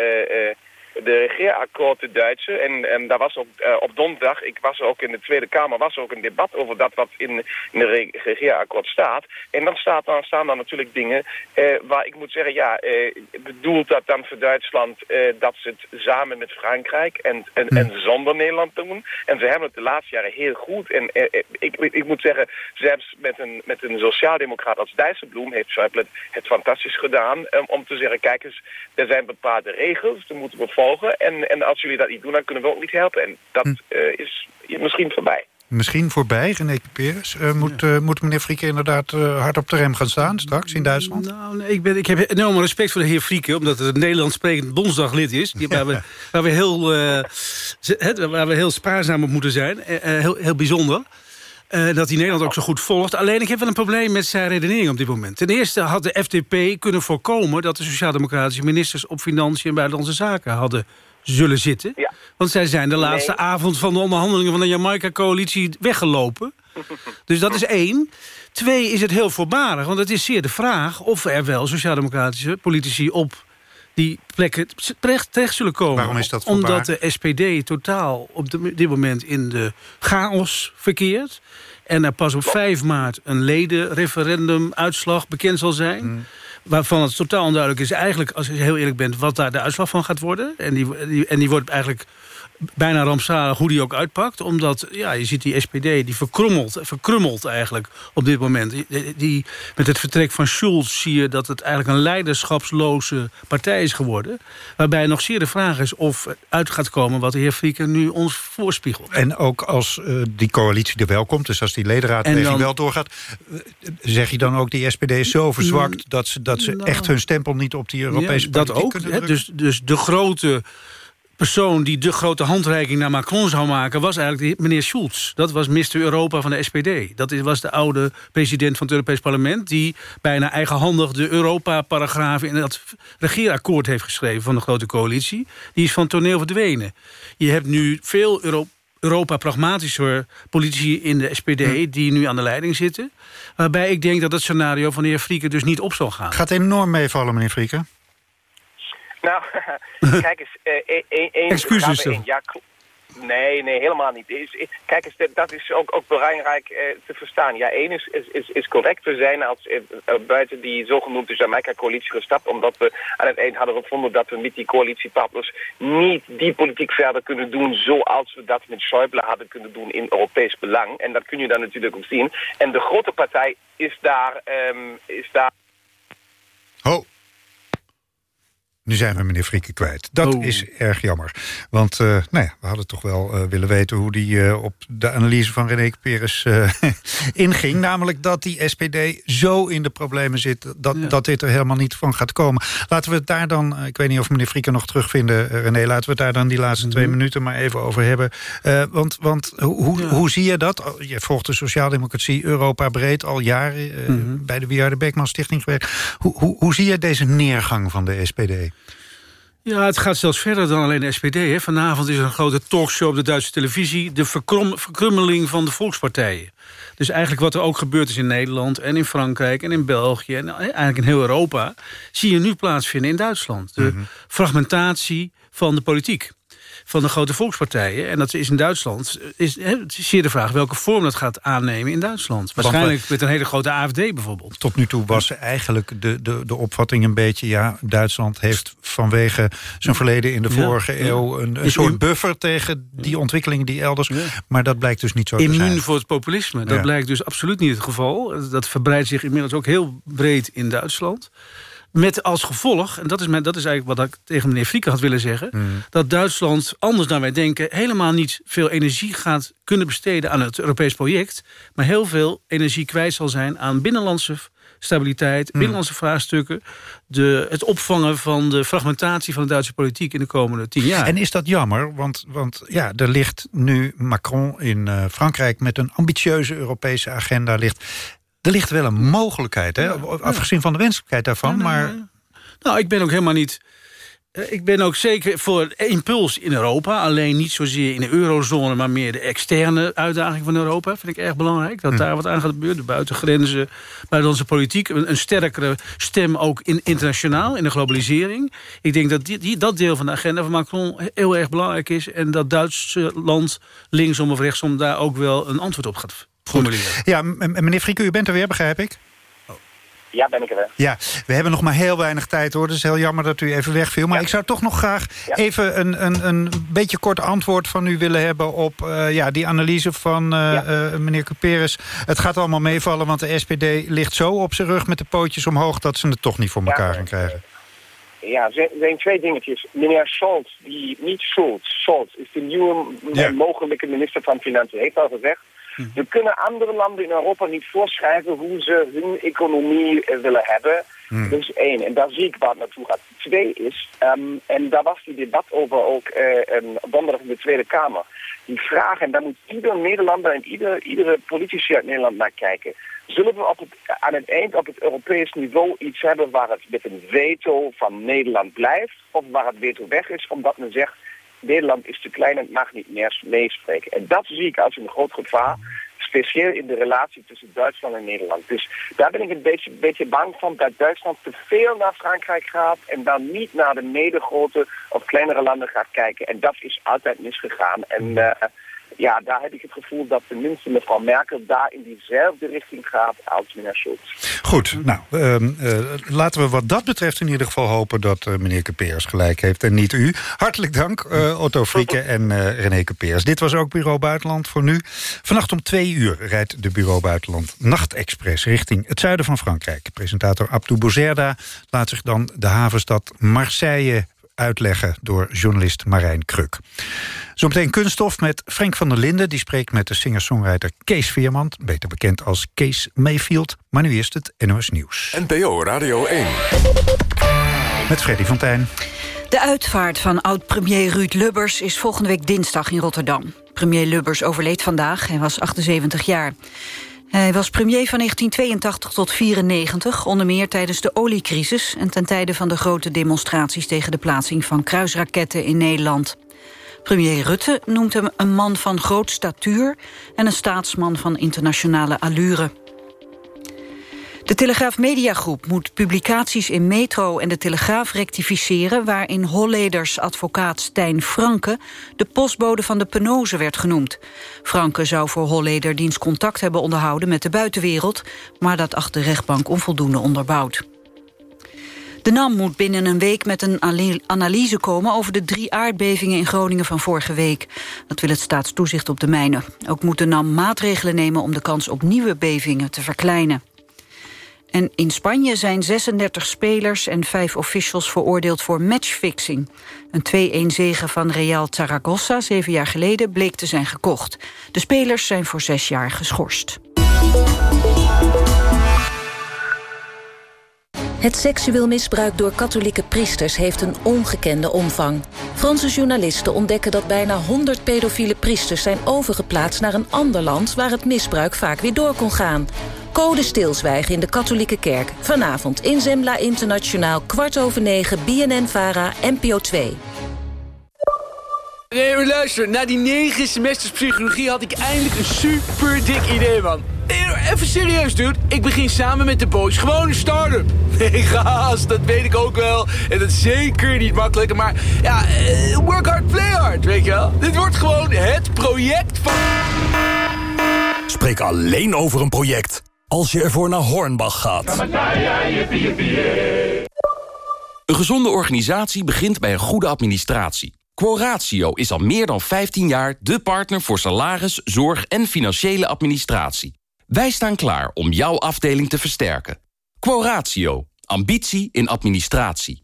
de regeerakkoord de Duitse. En, en daar was ook uh, op donderdag, ik was ook in de Tweede Kamer, was ook een debat over dat wat in, in de regeerakkoord staat. En dan, staat, dan staan er natuurlijk dingen uh, waar ik moet zeggen, ja, uh, bedoelt dat dan voor Duitsland dat ze het samen met Frankrijk en, en, en zonder Nederland doen. En ze hebben het de laatste jaren heel goed. En ik, ik moet zeggen, zelfs met een, met een sociaaldemocraat als Dijsselbloem heeft Schäuble het fantastisch gedaan om te zeggen, kijk eens, er zijn bepaalde regels, daar moeten we volgen. En, en als jullie dat niet doen, dan kunnen we ook niet helpen. En dat Hm. eh, is misschien voorbij. Misschien voorbij, René Peres. Uh, moet, uh, moet meneer Frieke inderdaad uh, hard op de rem gaan staan straks in Duitsland? Nou, nee, ik, ben, ik heb enorm respect voor de heer Frieke... omdat het een Nederlands sprekend bondsdaglid is... Die, waar, we, waar, we heel, uh, waar we heel spaarzaam op moeten zijn. heel, heel bijzonder. Uh, dat hij Nederland ook zo goed volgt. Alleen ik heb wel een probleem met zijn redenering op dit moment. Ten eerste had de FDP kunnen voorkomen... dat de sociaaldemocratische ministers op Financiën en Buitenlandse Zaken hadden zullen zitten. Ja. Want zij zijn de laatste Nee. avond van de onderhandelingen... van de Jamaica-coalitie weggelopen. dus dat is één. Twee is het heel voorbarig, want het is zeer de vraag... of er wel sociaaldemocratische politici op die plekken terecht, terecht zullen komen. Waarom is dat Omdat de SPD totaal op de- dit moment in de chaos verkeert... en er pas op 5 maart een ledenreferendum-uitslag bekend zal zijn... Hmm. waarvan het totaal onduidelijk is eigenlijk, als je heel eerlijk bent... wat daar de uitslag van gaat worden. En die, die, en die wordt eigenlijk bijna rampzalig hoe die ook uitpakt. Omdat, ja, je ziet die SPD, die verkrummelt, verkrummelt eigenlijk op dit moment. Die, die, met het vertrek van Schulz zie je dat het eigenlijk een leiderschapsloze partij is geworden. Waarbij nog zeer de vraag is of uit gaat komen wat de heer Frieken nu ons voorspiegelt. En ook als eh, die coalitie er wel komt, dus als die ledenraadpleging wel doorgaat... eh, zeg je dan ook die SPD is zo verzwakt... dat ze, dat ze Nou. echt hun stempel niet op die Europese Ja, dat ook. kunnen Hè, drukken? dus, dus de grote persoon die de grote handreiking naar Macron zou maken... was eigenlijk meneer Schulz. Dat was Mr. Europa van de SPD. Dat was de oude president van het Europees Parlement... die bijna eigenhandig de Europa-paragrafen... in dat regeerakkoord heeft geschreven van de grote coalitie. Die is van toneel verdwenen. Je hebt nu veel Euro Europa-pragmatischer politici in de SPD... Hm. die nu aan de leiding zitten. Waarbij ik denk dat het scenario van de heer Frieke dus niet op zal gaan. Gaat enorm meevallen, meneer Frieken. Nou, kijk eens. eh, één- één- één- Excuses in. Ja, nee, nee, helemaal niet. Kijk eens, dat- is ook, ook belangrijk eh, te verstaan. Ja, één is, is, is, correct. We zijn als, eh, eh, buiten die zogenoemde Jamaica-coalitie gestapt... omdat we aan het eind hadden gevonden dat we met die coalitiepartners... niet die politiek verder kunnen doen zoals we dat met Schäuble hadden kunnen doen in Europees belang. En dat kun je dan natuurlijk ook zien. En de grote partij is daar... ehm, is daar Ho. Nu zijn we meneer Frieken kwijt. Dat Oh. is erg jammer. Want eh, nou ja, we hadden toch wel eh, willen weten... hoe die eh, op de analyse van René Peres inging. Namelijk dat die SPD zo in de problemen zit... Dat, dat dit er helemaal niet van gaat komen. Laten we het daar dan... ik weet niet of meneer Frieken nog terugvinden, René. Laten we het daar dan die laatste twee Mhm. minuten maar even over hebben. Want want hoe, hoe, hoe zie je dat? Oh, Je volgt de sociaaldemocratie Europa breed al jaren... Mhm. bij de Wiarde Beckman Stichting gewerkt. Hoe, hoe, hoe zie je deze neergang van de SPD? Ja, het gaat zelfs verder dan alleen de SPD. Hè. Vanavond is er een grote talkshow op de Duitse televisie. De verkrom, verkrummeling van de volkspartijen. Dus eigenlijk wat er ook gebeurd is in Nederland en in Frankrijk en in België... en eigenlijk in heel Europa, zie je nu plaatsvinden in Duitsland. De fragmentatie van de politiek. Van de grote volkspartijen. En dat is in Duitsland. Is, het is zeer de vraag welke vorm dat gaat aannemen in Duitsland. Waarschijnlijk met een hele grote AFD bijvoorbeeld. Tot nu toe was eigenlijk de, de, de opvatting een beetje... ja, Duitsland heeft vanwege zijn verleden in de vorige ja. eeuw... een, een soort buffer tegen die ontwikkelingen die elders... maar dat blijkt dus niet zo te zijn. Immuun voor het populisme. Dat Ja. blijkt dus absoluut niet het geval. Dat verbreidt zich inmiddels ook heel breed in Duitsland. Met als gevolg, en dat is, mijn, dat is eigenlijk wat ik tegen meneer Frieke had willen zeggen... Hmm. dat Duitsland, anders dan wij denken... helemaal niet veel energie gaat kunnen besteden aan het Europees project... maar heel veel energie kwijt zal zijn aan binnenlandse stabiliteit... Hmm. binnenlandse vraagstukken... De, het opvangen van de fragmentatie van de Duitse politiek... in de komende tien jaar. En is dat jammer? Want, want ja, er ligt nu Macron in eh, Frankrijk... met een ambitieuze Europese agenda. Ligt, er ligt wel een mogelijkheid, hè? afgezien van de wenselijkheid daarvan. maar Nou, ik ben ook helemaal niet... eh, Ik ben ook zeker voor impuls in Europa. Alleen niet zozeer in de eurozone, maar meer de externe uitdaging van Europa. Vind ik erg belangrijk. Dat daar wat aan gaat gebeuren. De buitengrenzen, buitenlandse politiek. Een, een sterkere stem ook in, internationaal, in de globalisering. Ik denk dat die, die, dat deel van de agenda van Macron heel erg belangrijk is. En dat Duitsland linksom of rechtsom daar ook wel een antwoord op gaat formuleren. ja, meneer Frieke, u bent er weer, begrijp ik? Ja, ben ik er wel. Ja, we hebben nog maar heel weinig tijd hoor. Het is heel jammer dat u even wegviel. Maar ik zou toch nog graag even een, een, een beetje kort antwoord van u willen hebben... op eh, ja, die analyse van eh, eh, meneer Cuperes. Het gaat allemaal meevallen, want de SPD ligt zo op zijn rug met de pootjes omhoog... dat ze het toch niet voor elkaar gaan krijgen. ja, er zijn twee dingetjes. Meneer Scholz, die, niet Schulz, Scholz is de nieuwe Ja. mogelijke minister van Financiën, heeft al gezegd. We kunnen andere landen in Europa niet voorschrijven hoe ze hun economie eh, willen hebben. Dat is één. En daar zie ik waar het naartoe gaat. Twee is, ehm, en daar was die debat over ook eh, donderdag in de Tweede Kamer. Die vraag, en daar moet ieder Nederlander en ieder, iedere politici uit Nederland naar kijken. Zullen we op het, aan het eind op het Europees niveau iets hebben waar het met een veto van Nederland blijft? Of waar het veto weg is, omdat men zegt Nederland is te klein en mag niet meer meespreken. En dat zie ik als een groot gevaar, speciaal in de relatie tussen Duitsland en Nederland. Dus daar ben ik een beetje, beetje bang van dat Duitsland te veel naar Frankrijk gaat en dan niet naar de medegrote of kleinere landen gaat kijken. En dat is altijd misgegaan. En eh, ja, daar heb ik het gevoel dat tenminste mevrouw Merkel daar in diezelfde richting gaat als meneer Schulz. Goed, nou, ehm, eh, laten we wat dat betreft in ieder geval hopen... dat eh, meneer Kepeers gelijk heeft en niet u. Hartelijk dank, eh, Otto Frieke en René Kepeers. Dit was ook Bureau Buitenland voor nu. Vannacht om twee uur rijdt de Bureau Buitenland Nachtexpress... richting het zuiden van Frankrijk. Presentator Abdou Bouzerda laat zich dan de havenstad Marseille uitleggen door journalist Marijn Kruk. Zometeen kunststof met Frank van der Linden. Die spreekt met de singer-songwriter Kees Veerman. Beter bekend als Kees Mayfield. Maar nu eerst het NOS Nieuws. NPO Radio 1. Met Freddy van Tijn. De uitvaart van oud-premier Ruud Lubbers is volgende week dinsdag in Rotterdam. Premier Lubbers overleed vandaag, hij was 78 jaar. Hij was premier van 1982 tot 94, onder meer tijdens de oliecrisis... en ten tijde van de grote demonstraties tegen de plaatsing van kruisraketten in Nederland. Premier Rutte noemt hem een man van groot statuur... en een staatsman van internationale allure. De Telegraaf Mediagroep moet publicaties in Metro en de Telegraaf rectificeren... waarin Holleders advocaat Stijn Franke de postbode van de penose werd genoemd. Franke zou voor Holleder dienst contact hebben onderhouden met de buitenwereld... maar dat acht de rechtbank onvoldoende onderbouwd. De NAM moet binnen een week met een analyse komen... over de drie aardbevingen in Groningen van vorige week. Dat wil het staatstoezicht op de mijnen. Ook moet de NAM maatregelen nemen om de kans op nieuwe bevingen te verkleinen. En in Spanje zijn 36 spelers en vijf officials veroordeeld voor matchfixing. Een 2-1 zege van Real Zaragoza zeven jaar geleden bleek te zijn gekocht. De spelers zijn voor zes jaar geschorst. Het seksueel misbruik door katholieke priesters heeft een ongekende omvang. Franse journalisten ontdekken dat bijna 100 pedofiele priesters zijn overgeplaatst naar een ander land waar het misbruik vaak weer door kon gaan. Code stilzwijgen in de katholieke kerk. Vanavond in Zembla Internationaal, kwart over negen, BNN-VARA, NPO 2. Nee, maar luister. Na die negen semesters psychologie had ik eindelijk een super dik idee, man. Nee, even serieus, dude. Ik begin samen met de boys gewoon een start-up. Nee, gast, dat weet ik ook wel. En dat is zeker niet makkelijk. Maar ja, eh, work hard, play hard, weet je wel. Dit wordt gewoon het project van... Spreek alleen over een project als je ervoor naar Hornbach gaat. Een gezonde organisatie begint bij een goede administratie. Quoratio is al meer dan 15 jaar de partner voor salaris, zorg en financiële administratie. Wij staan klaar om jouw afdeling te versterken. Quoratio. Ambitie in administratie.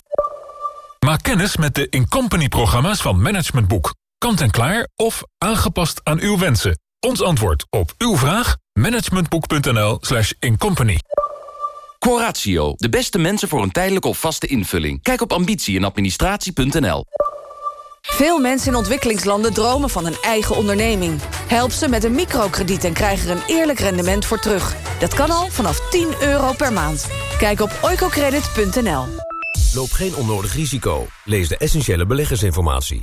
Maak kennis met de Incompany-programma's van Management Boek. Kant en klaar of aangepast aan uw wensen. Ons antwoord op uw vraag? managementboek.nl slash incompany. Quoratio. De beste mensen voor een tijdelijke of vaste invulling. Kijk op ambitie in administratie.nl. Veel mensen in ontwikkelingslanden dromen van een eigen onderneming. Help ze met een microkrediet en krijg er een eerlijk rendement voor terug. Dat kan al vanaf 10 euro per maand. Kijk op oicocredit.nl. Loop geen onnodig risico. Lees de essentiële beleggersinformatie.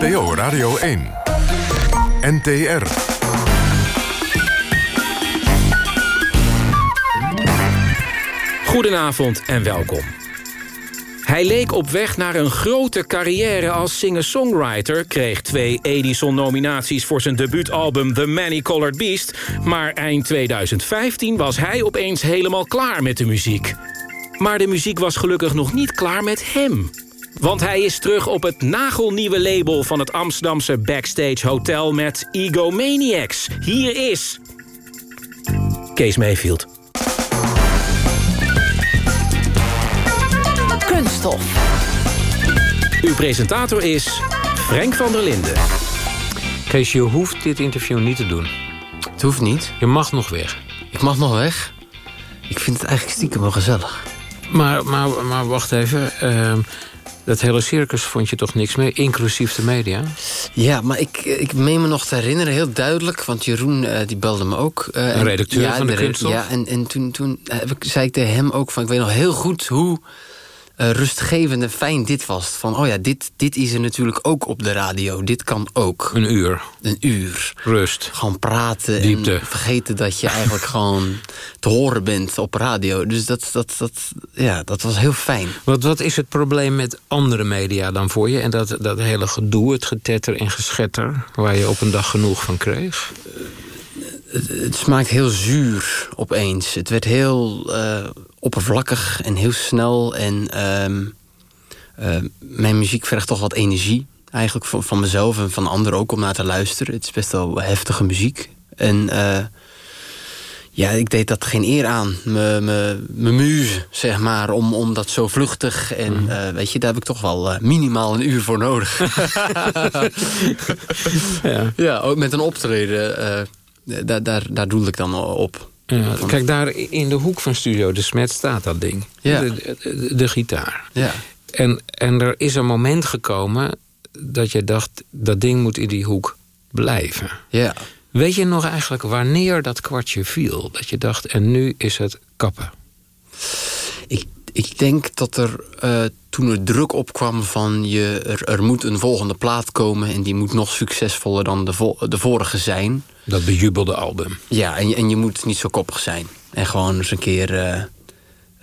NPO Radio 1. NTR. Goedenavond en welkom. Hij leek op weg naar een grote carrière als singer-songwriter... kreeg twee Edison-nominaties voor zijn debuutalbum The Many-Colored Beast... maar eind 2015 was hij opeens helemaal klaar met de muziek. Maar de muziek was gelukkig nog niet klaar met hem. Want hij is terug op het nagelnieuwe label van het Amsterdamse Backstage Hotel... met Egomaniacs. Hier is... Kees Mayfield. Kunststof. Uw presentator is Frank van der Linden. Kees, je hoeft dit interview niet te doen. Het hoeft niet. Je mag nog weg. Ik mag nog weg? Ik vind het eigenlijk stiekem wel gezellig. Maar, maar, maar wacht even. Uh, dat hele circus vond je toch niks mee, inclusief de media? Ja, maar ik, ik meen me nog te herinneren, heel duidelijk... want Jeroen uh, die belde me ook. Uh, een redacteur ja, van de, de Kunststof? Ja, en, en toen, toen ik, zei ik tegen hem ook van... ik weet nog heel goed hoe uh, rustgevend en fijn dit was. Van, oh ja, dit, dit is er natuurlijk ook op de radio. Dit kan ook. Een uur. Een uur. Rust. Gewoon praten Diepte. en vergeten dat je eigenlijk gewoon te horen bent op radio. Dus dat, dat, dat, ja, dat was heel fijn. Wat, wat is het probleem met andere media dan voor je? En dat, dat hele gedoe, het getetter en geschetter... waar je op een dag genoeg van kreeg? Het, het, smaakt heel zuur opeens. Het werd heel uh, oppervlakkig en heel snel. En uh, uh, mijn muziek vergt toch wat energie. Eigenlijk van, van, mezelf en van anderen ook om naar te luisteren. Het is best wel heftige muziek. En uh, ja, ik deed dat geen eer aan. Mijn muze, zeg maar, om, om dat zo vluchtig. En mm. uh, weet je, daar heb ik toch wel uh, minimaal een uur voor nodig. ja. ja, ook met een optreden. Uh, daar, daar, daar doel ik dan op. Ja, kijk, daar in de hoek van Studio De Smet staat dat ding. Ja. De, de, de, gitaar. Ja. En, en er is een moment gekomen dat je dacht... dat ding moet in die hoek blijven. Ja. Weet je nog eigenlijk wanneer dat kwartje viel? Dat je dacht, en nu is het kappen. Ik, denk dat er uh, toen er druk opkwam van... Je, er, er moet een volgende plaat komen... en die moet nog succesvoller dan de, vo de vorige zijn. Dat bejubelde album. Ja, en, en je moet niet zo koppig zijn. En gewoon eens een keer... Uh,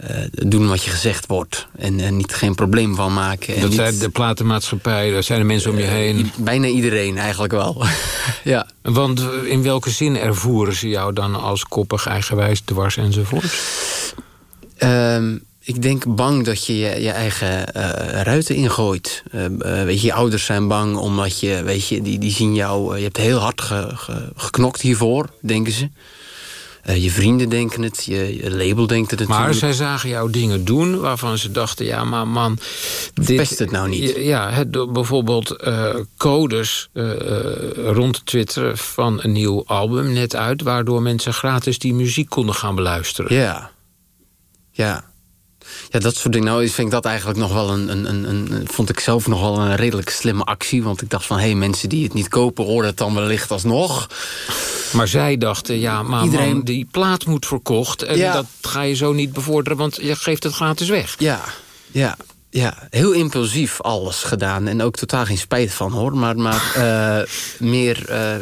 uh, doen wat je gezegd wordt. En, en niet geen probleem van maken. En dat niet, zijn de platenmaatschappij, daar zijn de mensen om je heen. Bijna iedereen eigenlijk wel. ja. Want in welke zin ervoeren ze jou dan als koppig, eigenwijs, dwars enzovoort? Um, ik denk bang dat je je, je eigen uh, ruiten ingooit. Uh, weet je, je ouders zijn bang omdat je, weet je, die, die zien jou... je hebt heel hard ge, ge, geknokt hiervoor, denken ze. Je vrienden denken het, je, je, label denkt het natuurlijk. Maar zij zagen jou dingen doen waarvan ze dachten... ja, maar man... Dit, Pest het nou niet. Ja, het, bijvoorbeeld codes rond te twitteren van een nieuw album net uit... waardoor mensen gratis die muziek konden gaan beluisteren. Ja, ja. Ja, dat soort dingen. Nou, vind ik dat eigenlijk nog wel een, een, een, een, Vond ik zelf nog wel een redelijk slimme actie. Want ik dacht van, hé, hey, mensen die het niet kopen... horen het dan wellicht alsnog. Maar zij dachten, ja, maar Iedereen... man, die plaat moet verkocht. En Ja. dat ga je zo niet bevorderen, want je geeft het gratis weg. Ja, ja, ja. Heel impulsief alles gedaan. En ook totaal geen spijt van, hoor. Maar, maar eh, meer... eh,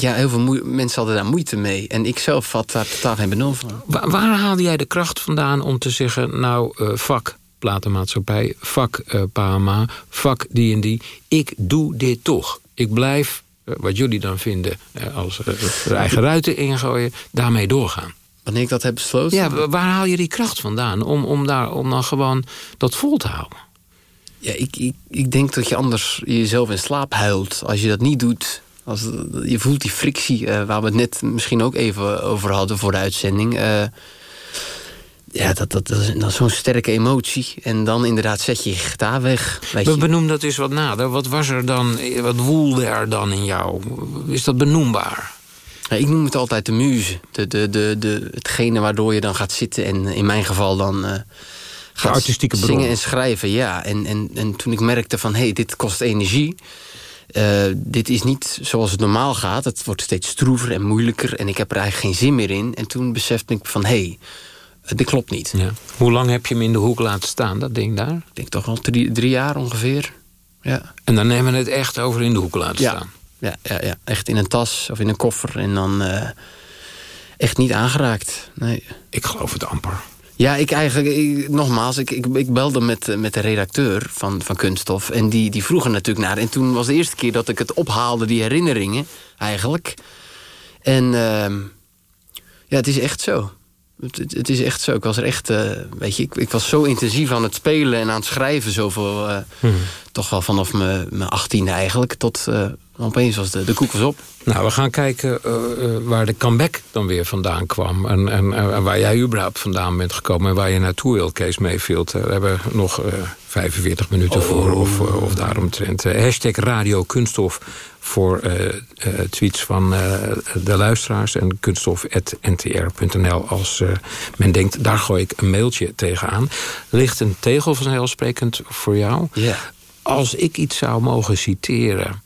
ja, heel veel mensen hadden daar moeite mee. En ik zelf had daar totaal geen benul van. Wa- waar haalde jij de kracht vandaan om te zeggen... nou, eh fuck platenmaatschappij, fuck eh PAMA, fuck die en die. Ik doe dit toch. Ik blijf, eh, wat jullie dan vinden... eh, als eh, eigen ruiten ingooien, daarmee doorgaan. Wanneer ik dat heb besloten? Ja, wa- waar haal je die kracht vandaan? Om, om, daar, om dan gewoon dat vol te houden. Ja, ik, ik, ik denk dat je anders jezelf in slaap huilt. Als je dat niet doet... Als, je voelt die frictie eh, waar we het net misschien ook even over hadden voor de uitzending. Eh, ja, dat, dat, dat is, dat is zo'n sterke emotie. En dan inderdaad zet je je gitaar weg. Weet Be- je. Benoem dat eens wat nader. Wat was er dan, wat woelde er dan in jou? Is dat benoembaar? Ja, ik noem het altijd de muze. De, de, de, de, hetgene waardoor je dan gaat zitten. En in mijn geval dan... eh gaat artistieke bron. zingen en schrijven, ja. En, en, en toen ik merkte van, hé, hey, dit kost energie... Uh, dit is niet zoals het normaal gaat. Het wordt steeds stroever en moeilijker. En ik heb er eigenlijk geen zin meer in. En toen besefte ik van, hé, hey, dit klopt niet. Ja. Hoe lang heb je hem in de hoek laten staan, dat ding daar? Ik denk toch al drie, drie jaar ongeveer. Ja. En dan nemen we het echt over in de hoek laten Ja. staan. Ja, ja, ja, echt in een tas of in een koffer. En dan uh, echt niet aangeraakt. Nee. Ik geloof het amper. Ja, ik eigenlijk, nogmaals, ik, ik, belde met, eh, met de redacteur van, van Kunststof. En die, die vroeg er natuurlijk naar. En toen was de eerste keer dat ik het ophaalde, die herinneringen, eigenlijk. En ehm, ja, het is echt zo. Het, is echt zo. Ik was er echt, eh, weet je, ik, ik was zo intensief aan het spelen en aan het schrijven. Zoveel, eh, toch wel vanaf mijn mijn achttiende eigenlijk. Tot eh, opeens was de, de koek was op. Nou, we gaan kijken eh, eh, waar de comeback dan weer vandaan kwam. En, en, en waar jij überhaupt vandaan bent gekomen. En waar je naartoe wil, Kees Mayfield. We hebben nog eh 45 minuten voor. Of, of daaromtrent. Hashtag Radio Kunststof voor eh, eh, tweets van eh, de luisteraars. En kunststof.ntr.nl als eh, men denkt, daar gooi ik een mailtje tegenaan. Ligt een tegel vanzelfsprekend voor jou. Als ik iets zou mogen citeren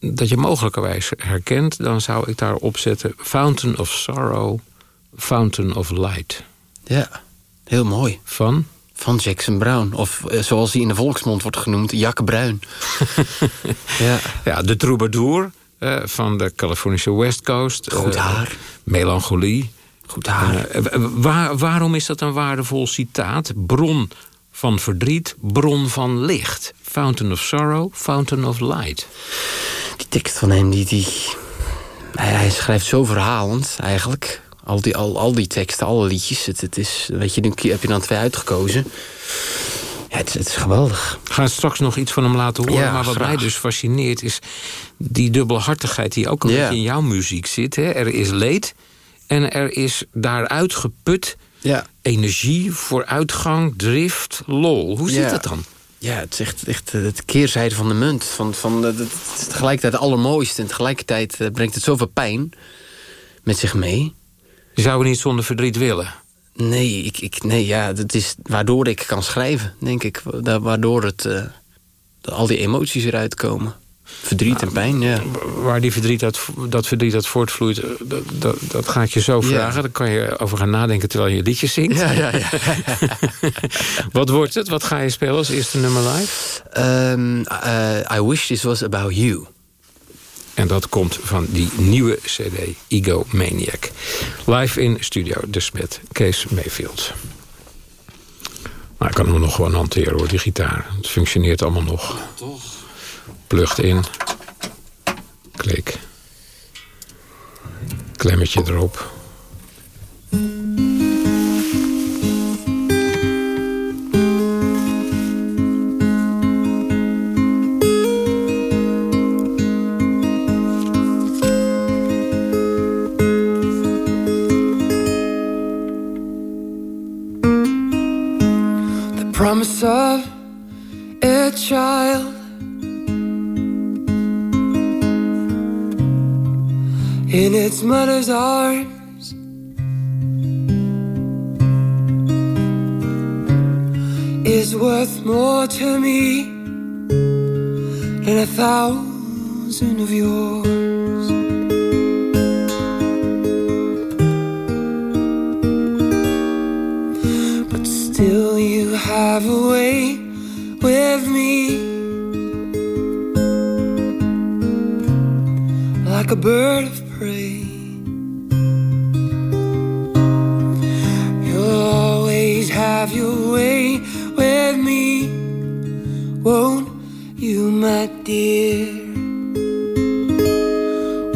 dat je mogelijkerwijs herkent... dan zou ik daar opzetten Fountain of Sorrow, Fountain of Light. Ja, heel mooi. Van? Van Jackson Brown. Of eh, zoals hij in de volksmond wordt genoemd, Jack Bruin. ja. ja, de troubadour eh, van de Californische West Coast. Goed Eh, haar. melancholie. Goed haar. Eh, waar, waarom is dat een waardevol citaat? Bron van verdriet, bron van licht. Fountain of Sorrow, Fountain of Light. Die tekst van hem, die, die, hij, hij schrijft zo verhalend eigenlijk. Al die, al, al die teksten, alle liedjes. Het, het is, weet je, nu heb je dan twee uitgekozen. Ja, het, is- het is geweldig. Ik ga straks nog iets van hem laten horen. Ja, maar wat graag. mij dus fascineert is die dubbelhartigheid die ook een Ja. beetje in jouw muziek zit. Hè? Er is leed en er is daaruit geput Ja. energie, vooruitgang, drift, lol. Hoe zit Ja. dat dan? Ja, het is echt, echt eh, het keerzijde van de munt. Van, van, het is tegelijkertijd het allermooiste. En tegelijkertijd eh, brengt het zoveel pijn met zich mee. Je zou niet zonder verdriet willen. Nee, ik, ik, nee ja, dat is waardoor ik kan schrijven, denk ik. Waardoor het, eh, al die emoties eruit komen. Verdriet en pijn, ja. Waar die verdriet uit, dat verdriet uit voortvloeit, eh, dat, dat, dat ga ik je zo Ja. vragen. Daar kan je over gaan nadenken terwijl je liedjes zingt. Ja, ja, ja. Wat wordt het? Wat ga je spelen als eerste nummer live? Ehm, eh, I wish this was about you. En dat komt van die nieuwe cd, Ego Maniac. Live in studio, dus met Kees Mayfield. Maar ik kan hem nog gewoon hanteren hoor, die gitaar. Het functioneert allemaal nog. toch? Plucht in. Klik. Klemmetje erop. promise of a child in its mother's arms is worth more to me than a thousand of yours. But still, you have a way with me, like a bird of prey. You'll always have your way with me, won't you, my dear?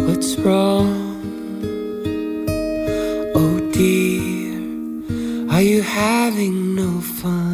What's wrong? Oh dear, are you having no fun?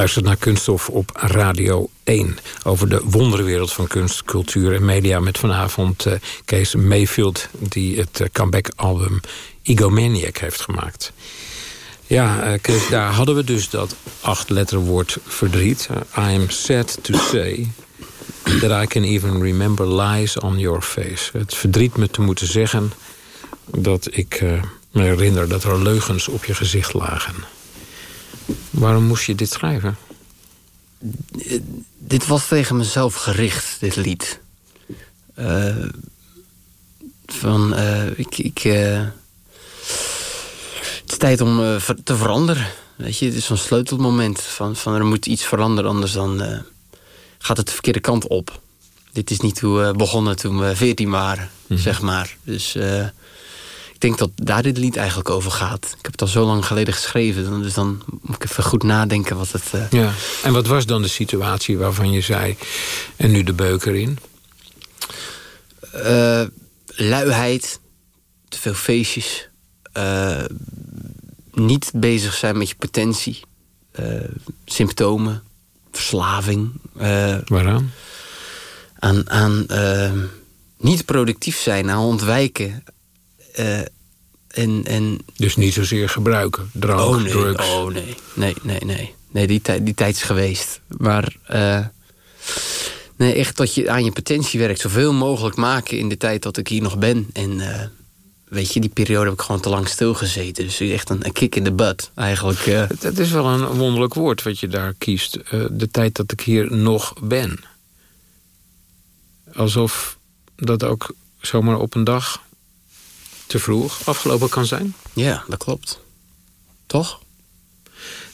Luistert naar Kunststof op Radio 1. Over de wonderwereld van kunst, cultuur en media... met vanavond uh, Kees Mayfield... die het uh, comeback-album Egomaniac heeft gemaakt. Ja, Kees, daar hadden we dus dat acht-letterwoord verdriet. I am sad to say that I can even remember lies on your face. Het verdriet me te moeten zeggen dat ik me herinner... dat er leugens op je gezicht lagen... Waarom moest je dit schrijven? Dit was tegen mezelf gericht, dit lied. Uh, van, uh, ik... ik uh, het is tijd om te veranderen. Weet je, het is zo'n sleutelmoment. Van, van er moet iets veranderen, anders dan gaat het de verkeerde kant op. Dit is niet hoe we begonnen toen we veertien waren, mm. zeg maar. Dus ik denk dat daar dit lied eigenlijk over gaat. Ik heb het al zo lang geleden geschreven. Dus dan moet ik even goed nadenken wat het... Uh... Ja. En wat was dan de situatie waarvan je zei... en nu de beuk erin? Uh, luiheid. Te veel feestjes. Uh, niet bezig zijn met je potentie. symptomen. Verslaving. Waaraan? Aan, aan niet productief zijn. Aan ontwijken en, en... Dus niet zozeer gebruiken, drank, oh, nee. drugs? Oh nee, nee, nee, nee. Nee, die, tijd, die tijd is geweest. Maar uh, nee, echt dat je aan je potentie werkt. Zoveel mogelijk maken in de tijd dat ik hier nog ben. En uh, weet je, die periode heb ik gewoon te lang stilgezeten. Dus echt een, een kick in de butt eigenlijk. Uh. Het, is wel een wonderlijk woord wat je daar kiest. de tijd dat ik hier nog ben. Alsof dat ook zomaar op een dag te vroeg afgelopen kan zijn? Ja, dat klopt. Toch?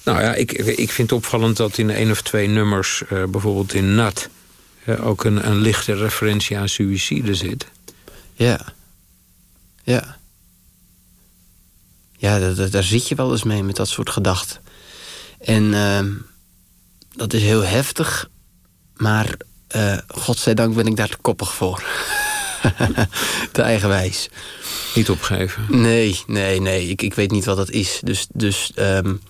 Nou ja, ik, ik vind het opvallend dat in één of twee nummers... Uh, bijvoorbeeld in Nat... Uh, ook een, een lichte referentie aan suïcide zit. Ja. Ja. Ja, daar, zit je wel eens mee met dat soort gedachten. En uh, dat is heel heftig. Maar uh, godzijdank ben ik daar te koppig voor. te eigenwijs. Niet opgeven? Nee, nee, nee. Ik, ik weet niet wat dat is. Dus, dus um,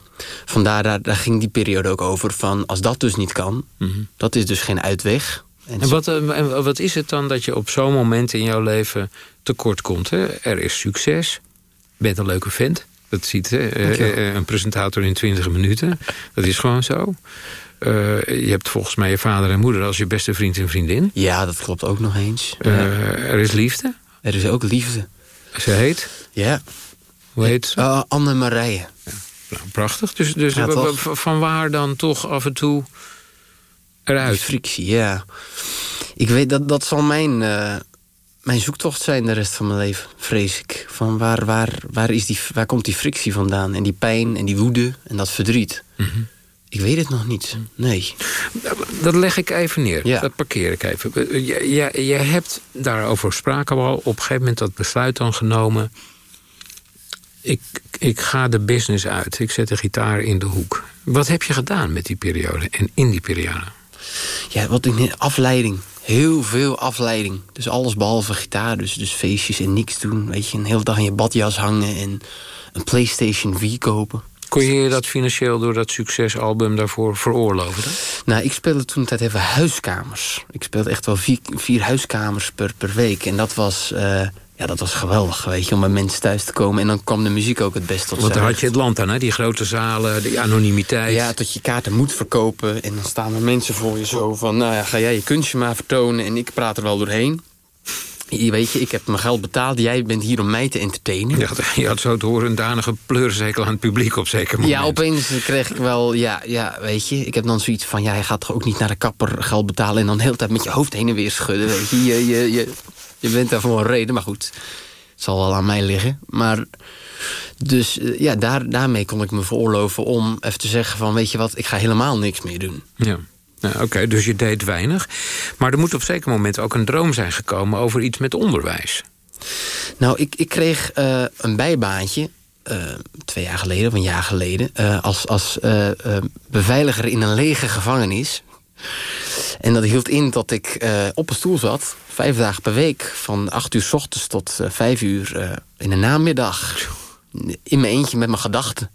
vandaar, daar, daar ging die periode ook over van... als dat dus niet kan, mm -hmm. dat is dus geen uitweg. En, en, wat, en wat is het dan dat je op zo'n moment in jouw leven tekort komt? Hè? Er is succes, bent een leuke vent. Dat ziet hè? een presentator in 20 minuten. Dat is gewoon zo. Uh, je hebt volgens mij je vader en moeder als je beste vriend en vriendin. Ja, dat klopt ook nog eens. Uh, er is liefde. Er is ook liefde. Ze heet? Ja. Hoe heet ze? Uh, Anne Marije. Ja. Nou, prachtig. Dus, dus ja, van waar dan toch af en toe eruit? Die frictie, ja. Ik weet, dat, dat zal mijn, mijn zoektocht zijn de rest van mijn leven, vrees ik. Van waar, waar, waar, is die, waar komt die frictie vandaan? En die pijn en die woede en dat verdriet. Mm -hmm. Ik weet het nog niet, nee. Dat leg ik even neer, ja. dat parkeer ik even. Je, je, je hebt, daarover spraken al, op een gegeven moment dat besluit dan genomen... Ik, ik ga de business uit, ik zet de gitaar in de hoek. Wat heb je gedaan met die periode en in die periode? Ja, wat ik afleiding. Heel veel afleiding. Dus alles behalve gitaar, dus, dus feestjes en niks doen. Weet je, een hele dag in je badjas hangen en een PlayStation 4 kopen. Kon je je dat financieel door dat succesalbum daarvoor veroorloven? Dan? Nou, ik speelde toen tijd even huiskamers. Ik speelde echt wel vier, vier huiskamers per, per week. En dat was uh, ja, dat was geweldig, weet je, om bij mensen thuis te komen. En dan kwam de muziek ook het best tot Want dan had je het land aan, hè? die grote zalen, die anonimiteit. Ja, dat je kaarten moet verkopen. En dan staan er mensen voor je zo van... nou ja, ga jij je kunstje maar vertonen en ik praat er wel doorheen. Je weet je, ik heb mijn geld betaald. Jij bent hier om mij te entertainen. Je had, je had zo te horen een danige pleurzekel aan het publiek op zeker moment. Ja, opeens kreeg ik wel... Ja, ja, weet je, ik heb dan zoiets van... ja, je gaat toch ook niet naar de kapper geld betalen... en dan de hele tijd met je hoofd heen en weer schudden. Weet je, je, je, je, je bent daar voor een reden. Maar goed, het zal wel aan mij liggen. Maar dus eh, ja, daar, daarmee kon ik me veroorloven om even te zeggen van... weet je wat, ik ga helemaal niks meer doen. Ja. Ja, Oké, dus je deed weinig. Maar er moet op zeker moment ook een droom zijn gekomen... over iets met onderwijs. Nou, ik, ik kreeg eh, een bijbaantje... eh, twee jaar geleden of een jaar geleden... eh, als, als beveiliger in een lege gevangenis. En dat hield in dat ik op een stoel zat... vijf dagen per week, van acht uur s ochtends tot vijf uur in de namiddag. In mijn eentje met mijn gedachten.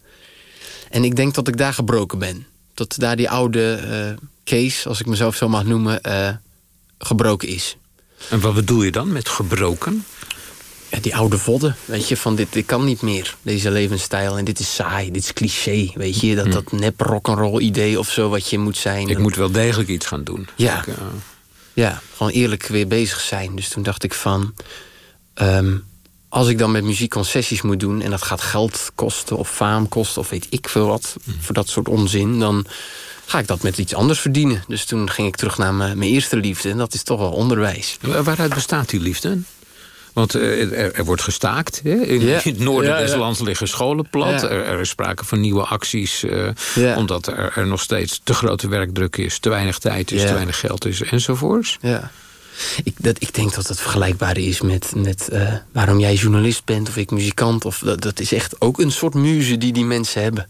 En ik denk dat ik daar gebroken ben. Dat daar die oude eh, Kees, als ik mezelf zo mag noemen, eh, gebroken is. En wat bedoel je dan met gebroken? Ja, die oude vodden, weet je, van dit, dit kan niet meer, deze levensstijl. En dit is saai, dit is cliché, weet je. Dat, dat nep rock'n'roll idee of zo wat je moet zijn. Ik moet wel degelijk iets gaan doen. Ja. Ik, eh, Ja, gewoon eerlijk weer bezig zijn. Dus toen dacht ik van... ehm, als ik dan met muziek concessies moet doen... en dat gaat geld kosten of faam kosten of weet ik veel wat... voor dat soort onzin, dan ga ik dat met iets anders verdienen. Dus toen ging ik terug naar mijn, mijn eerste liefde. En dat is toch wel onderwijs. Wa- Waaruit bestaat die liefde? Want eh, er, er wordt gestaakt. Hè? In, het noorden Ja, des lands liggen scholen plat. Ja. Er, er is sprake van nieuwe acties. eh. Omdat er, er nog steeds te grote werkdruk is. Te weinig tijd is, te weinig geld is enzovoorts. Ja. Ik, dat, ik denk dat het vergelijkbaar is met, met eh, waarom jij journalist bent of ik muzikant. Of, dat, dat is echt ook een soort muze die die mensen hebben.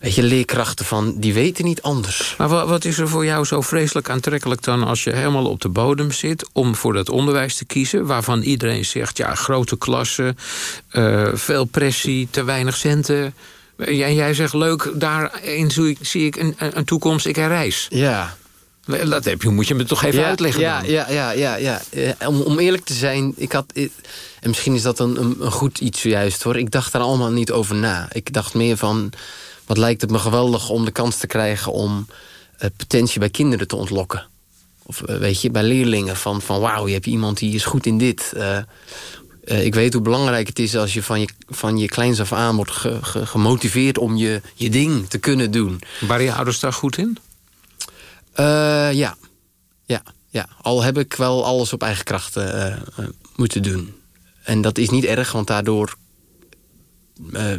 Weet je, leerkrachten van, die weten niet anders. Maar wa- wat is er voor jou zo vreselijk aantrekkelijk dan... als je helemaal op de bodem zit om voor dat onderwijs te kiezen... waarvan iedereen zegt, ja, grote klassen, eh, veel pressie, te weinig centen... En jij zegt, leuk, daarin zie ik, zie ik een, een toekomst, ik herreis. Ja. Dat heb je, moet je me toch even ja, uitleggen ja. Ja, ja, ja, ja. Eh, Om, om eerlijk te zijn, ik had... ik- en misschien is dat een, een, een goed iets zojuist, hoor. Ik dacht daar allemaal niet over na. Ik dacht meer van... Wat lijkt het me geweldig om de kans te krijgen... om eh, potentie bij kinderen te ontlokken. Of eh, weet je, bij leerlingen. Van, van wauw, je hebt iemand die is goed in dit. Eh, eh, ik weet hoe belangrijk het is als je van je, van je kleins af aan wordt ge- ge- gemotiveerd... om je, je ding te kunnen doen. Waren je ouders daar goed in? Eh, ja. ja, ja. Al heb ik wel alles op eigen krachten eh, eh, moeten doen. En dat is niet erg, want daardoor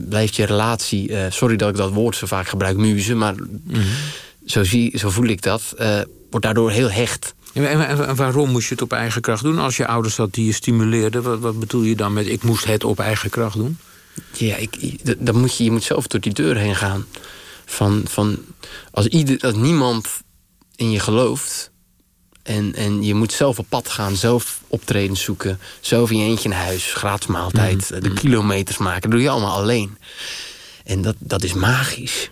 blijft je relatie... sorry dat ik dat woord zo vaak gebruik, muze... maar zo, zie, zo voel ik dat, wordt daardoor heel hecht. En, waarom moest je het op eigen kracht doen? Als je ouders dat die je stimuleerden, wat, wat bedoel je dan met... ik moest het op eigen kracht doen? Ja, ik, dan moet je, je moet zelf door die deur heen gaan. Van, van, als, ieder, als niemand in je gelooft... En, en je moet zelf op pad gaan, zelf optredens zoeken... zelf in je eentje naar huis, gratis maaltijd... de kilometers maken, dat doe je allemaal alleen. En dat, dat is magisch.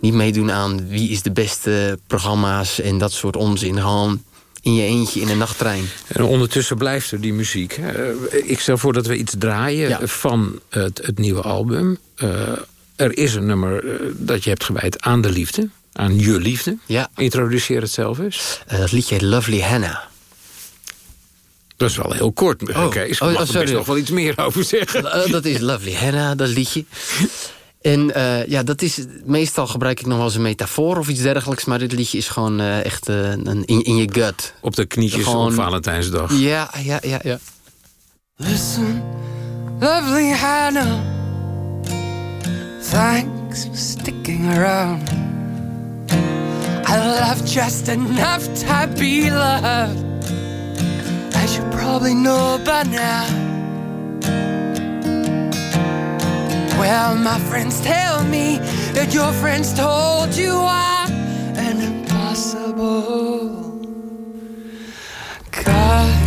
Niet meedoen aan wie is de beste programma's en dat soort onzin. Gewoon in je eentje in een nachttrein. En ondertussen blijft er die muziek. hè. Eh, Ik stel voor dat we iets draaien van het, het nieuwe album. Eh, er is een nummer eh, dat je hebt gewijd aan de liefde. Aan je liefde. Ja. Introduceer het zelf eens. Eh, dat liedje heet Lovely Hannah. Dat is wel heel kort. Oh, Oké, ik oh, mag er sorry. best nog wel iets meer over zeggen. Eh, dat is Lovely Hannah, dat liedje. En eh, ja, dat is... Meestal gebruik ik nog wel eens een metafoor of iets dergelijks... maar dit liedje is gewoon eh, echt eh, een, in, in je gut. Op de knietjes Gewoon- op Valentijnsdag. Ja, ja, ja, ja. Listen, lovely Hannah. Thanks for sticking around. I love just enough to be loved. As you probably know by now. Well, my friends tell me that your friends told you are an impossible guy.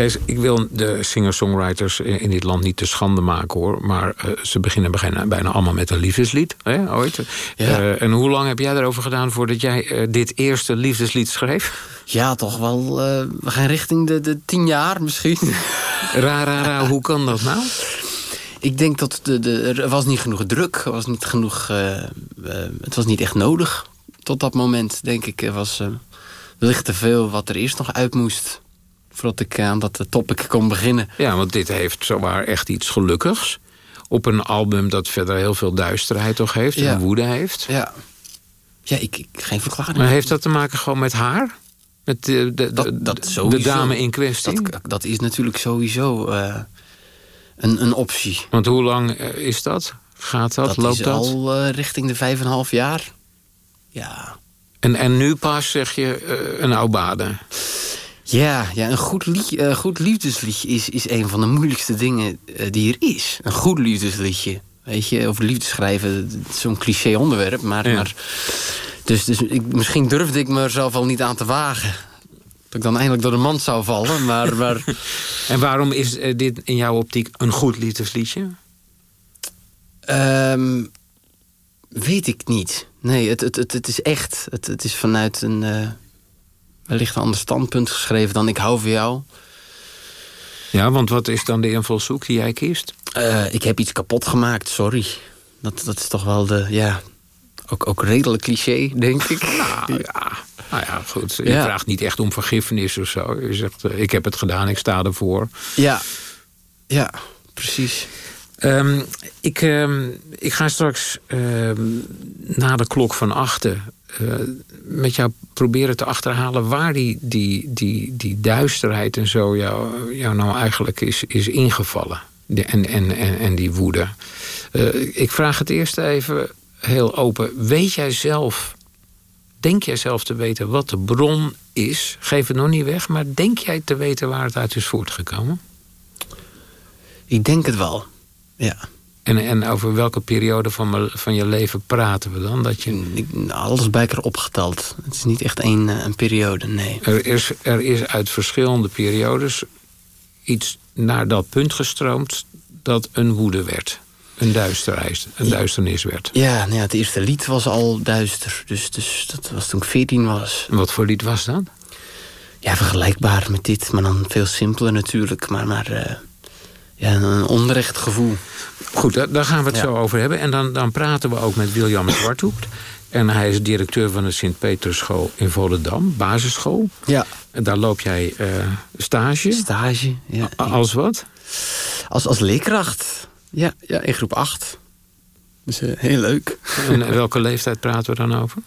Kees, ik wil de singer-songwriters in dit land niet te schande maken hoor. Maar eh, ze beginnen bijna, bijna allemaal met een liefdeslied. Hè, ooit. Eh, en hoe lang heb jij erover gedaan voordat jij eh, dit eerste liefdeslied schreef? Ja, toch wel. we gaan richting de, de tien jaar misschien. Ra, ra, ra, hoe kan dat nou? Ik denk dat de, de, er was niet genoeg druk. Er was niet genoeg, het was niet echt nodig. Tot dat moment, denk ik. Er was wellicht te veel wat er eerst nog uit moest. Voordat ik aan dat topic kon beginnen. Ja, want dit heeft zowaar echt iets gelukkigs. Op een album dat verder heel veel duisterheid toch heeft. Ja. En woede heeft. Ja. Ja, ik, ik geen verklaring. Maar heeft dat te maken gewoon met haar? Met de, de, de, de Sowieso. dame in kwestie? Dat, dat is natuurlijk sowieso eh, een, een optie. Want hoe lang eh, is dat? Gaat dat? Dat Loopt is dat? al eh, richting de vijf en een half jaar. Ja. En, en nu pas zeg je eh, een oudbade. Ja, ja een goed, lied, eh, goed liefdesliedje is, is een van de moeilijkste dingen eh, die er is. Een goed liefdesliedje. Weet je, over liefde schrijven, zo'n cliché onderwerp. Maar, Ja. maar, dus dus ik, misschien durfde ik me er zelf al niet aan te wagen. Dat ik dan eindelijk door de mand zou vallen. Maar, maar En waarom is eh, dit in jouw optiek een goed liefdesliedje? Ehm, weet ik niet. Nee, het, het, het, het is echt. Het, het is vanuit een wellicht een ander standpunt geschreven dan ik hou van jou. Ja, want wat is dan de invalshoek die jij kiest? Eh, ik heb iets kapot gemaakt, sorry. Dat, dat is toch wel de, ja, ook, ook redelijk cliché, denk ik. Nou ja, nou ja goed. Je Ja. vraagt niet echt om vergiffenis of zo. Je zegt, eh, ik heb het gedaan, ik sta ervoor. Ja, ja, precies. Ehm, ik, ehm, ik ga straks ehm, na de klok van achten... eh, met jou proberen te achterhalen waar die, die, die, die duisterheid en zo jou, jou nou eigenlijk is, is ingevallen. En, en, en, en die woede. Eh, ik vraag het eerst even heel open. Weet jij zelf, denk jij zelf te weten wat de bron is? Geef het nog niet weg, maar denk jij te weten waar het uit is voortgekomen? Ik denk het wel, ja. En, en over welke periode van, me- van je leven praten we dan? Dat je... Alles bij elkaar opgeteld. Het is niet echt één eh, een periode, nee. Er is, er is uit verschillende periodes iets naar dat punt gestroomd dat een woede werd. Een duisternis, een duisternis werd. Ja, nou ja, het eerste lied was al duister. Dus, dus dat was toen ik 14 was. En wat voor lied was dat? Ja, vergelijkbaar met dit, maar dan veel simpeler natuurlijk. Maar, maar eh, ja, een onrecht gevoel. Goed, daar, daar gaan we het Ja. zo over hebben. En dan, dan praten we ook met William Zwarthoek. En hij is directeur van de Sint-Peterschool in Volendam, basisschool. Ja. En daar loop jij eh, stage. Stage, ja. A- Als wat? Als, als leerkracht. Ja, ja, in groep 8. Dus eh, heel leuk. En welke leeftijd praten we dan over?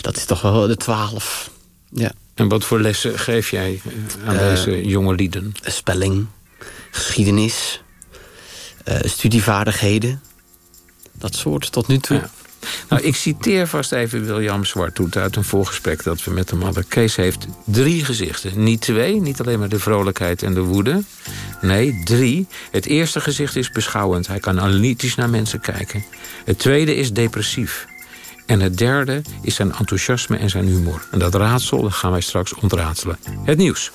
Dat is toch wel de 12. Ja. En wat voor lessen geef jij eh, aan deze jonge lieden? Spelling, geschiedenis, studievaardigheden. Dat soort tot nu toe. Ja. Nou, ik citeer vast even William Zwartoet uit een voorgesprek dat we met hem hadden. Kees heeft drie gezichten. Niet twee, niet alleen maar de vrolijkheid en de woede. Nee, drie. Het eerste gezicht is beschouwend. Hij kan analytisch naar mensen kijken. Het tweede is depressief. En het derde is zijn enthousiasme en zijn humor. En dat raadsel dat gaan wij straks ontraadselen. Het nieuws.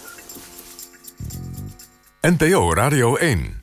NPO Radio 1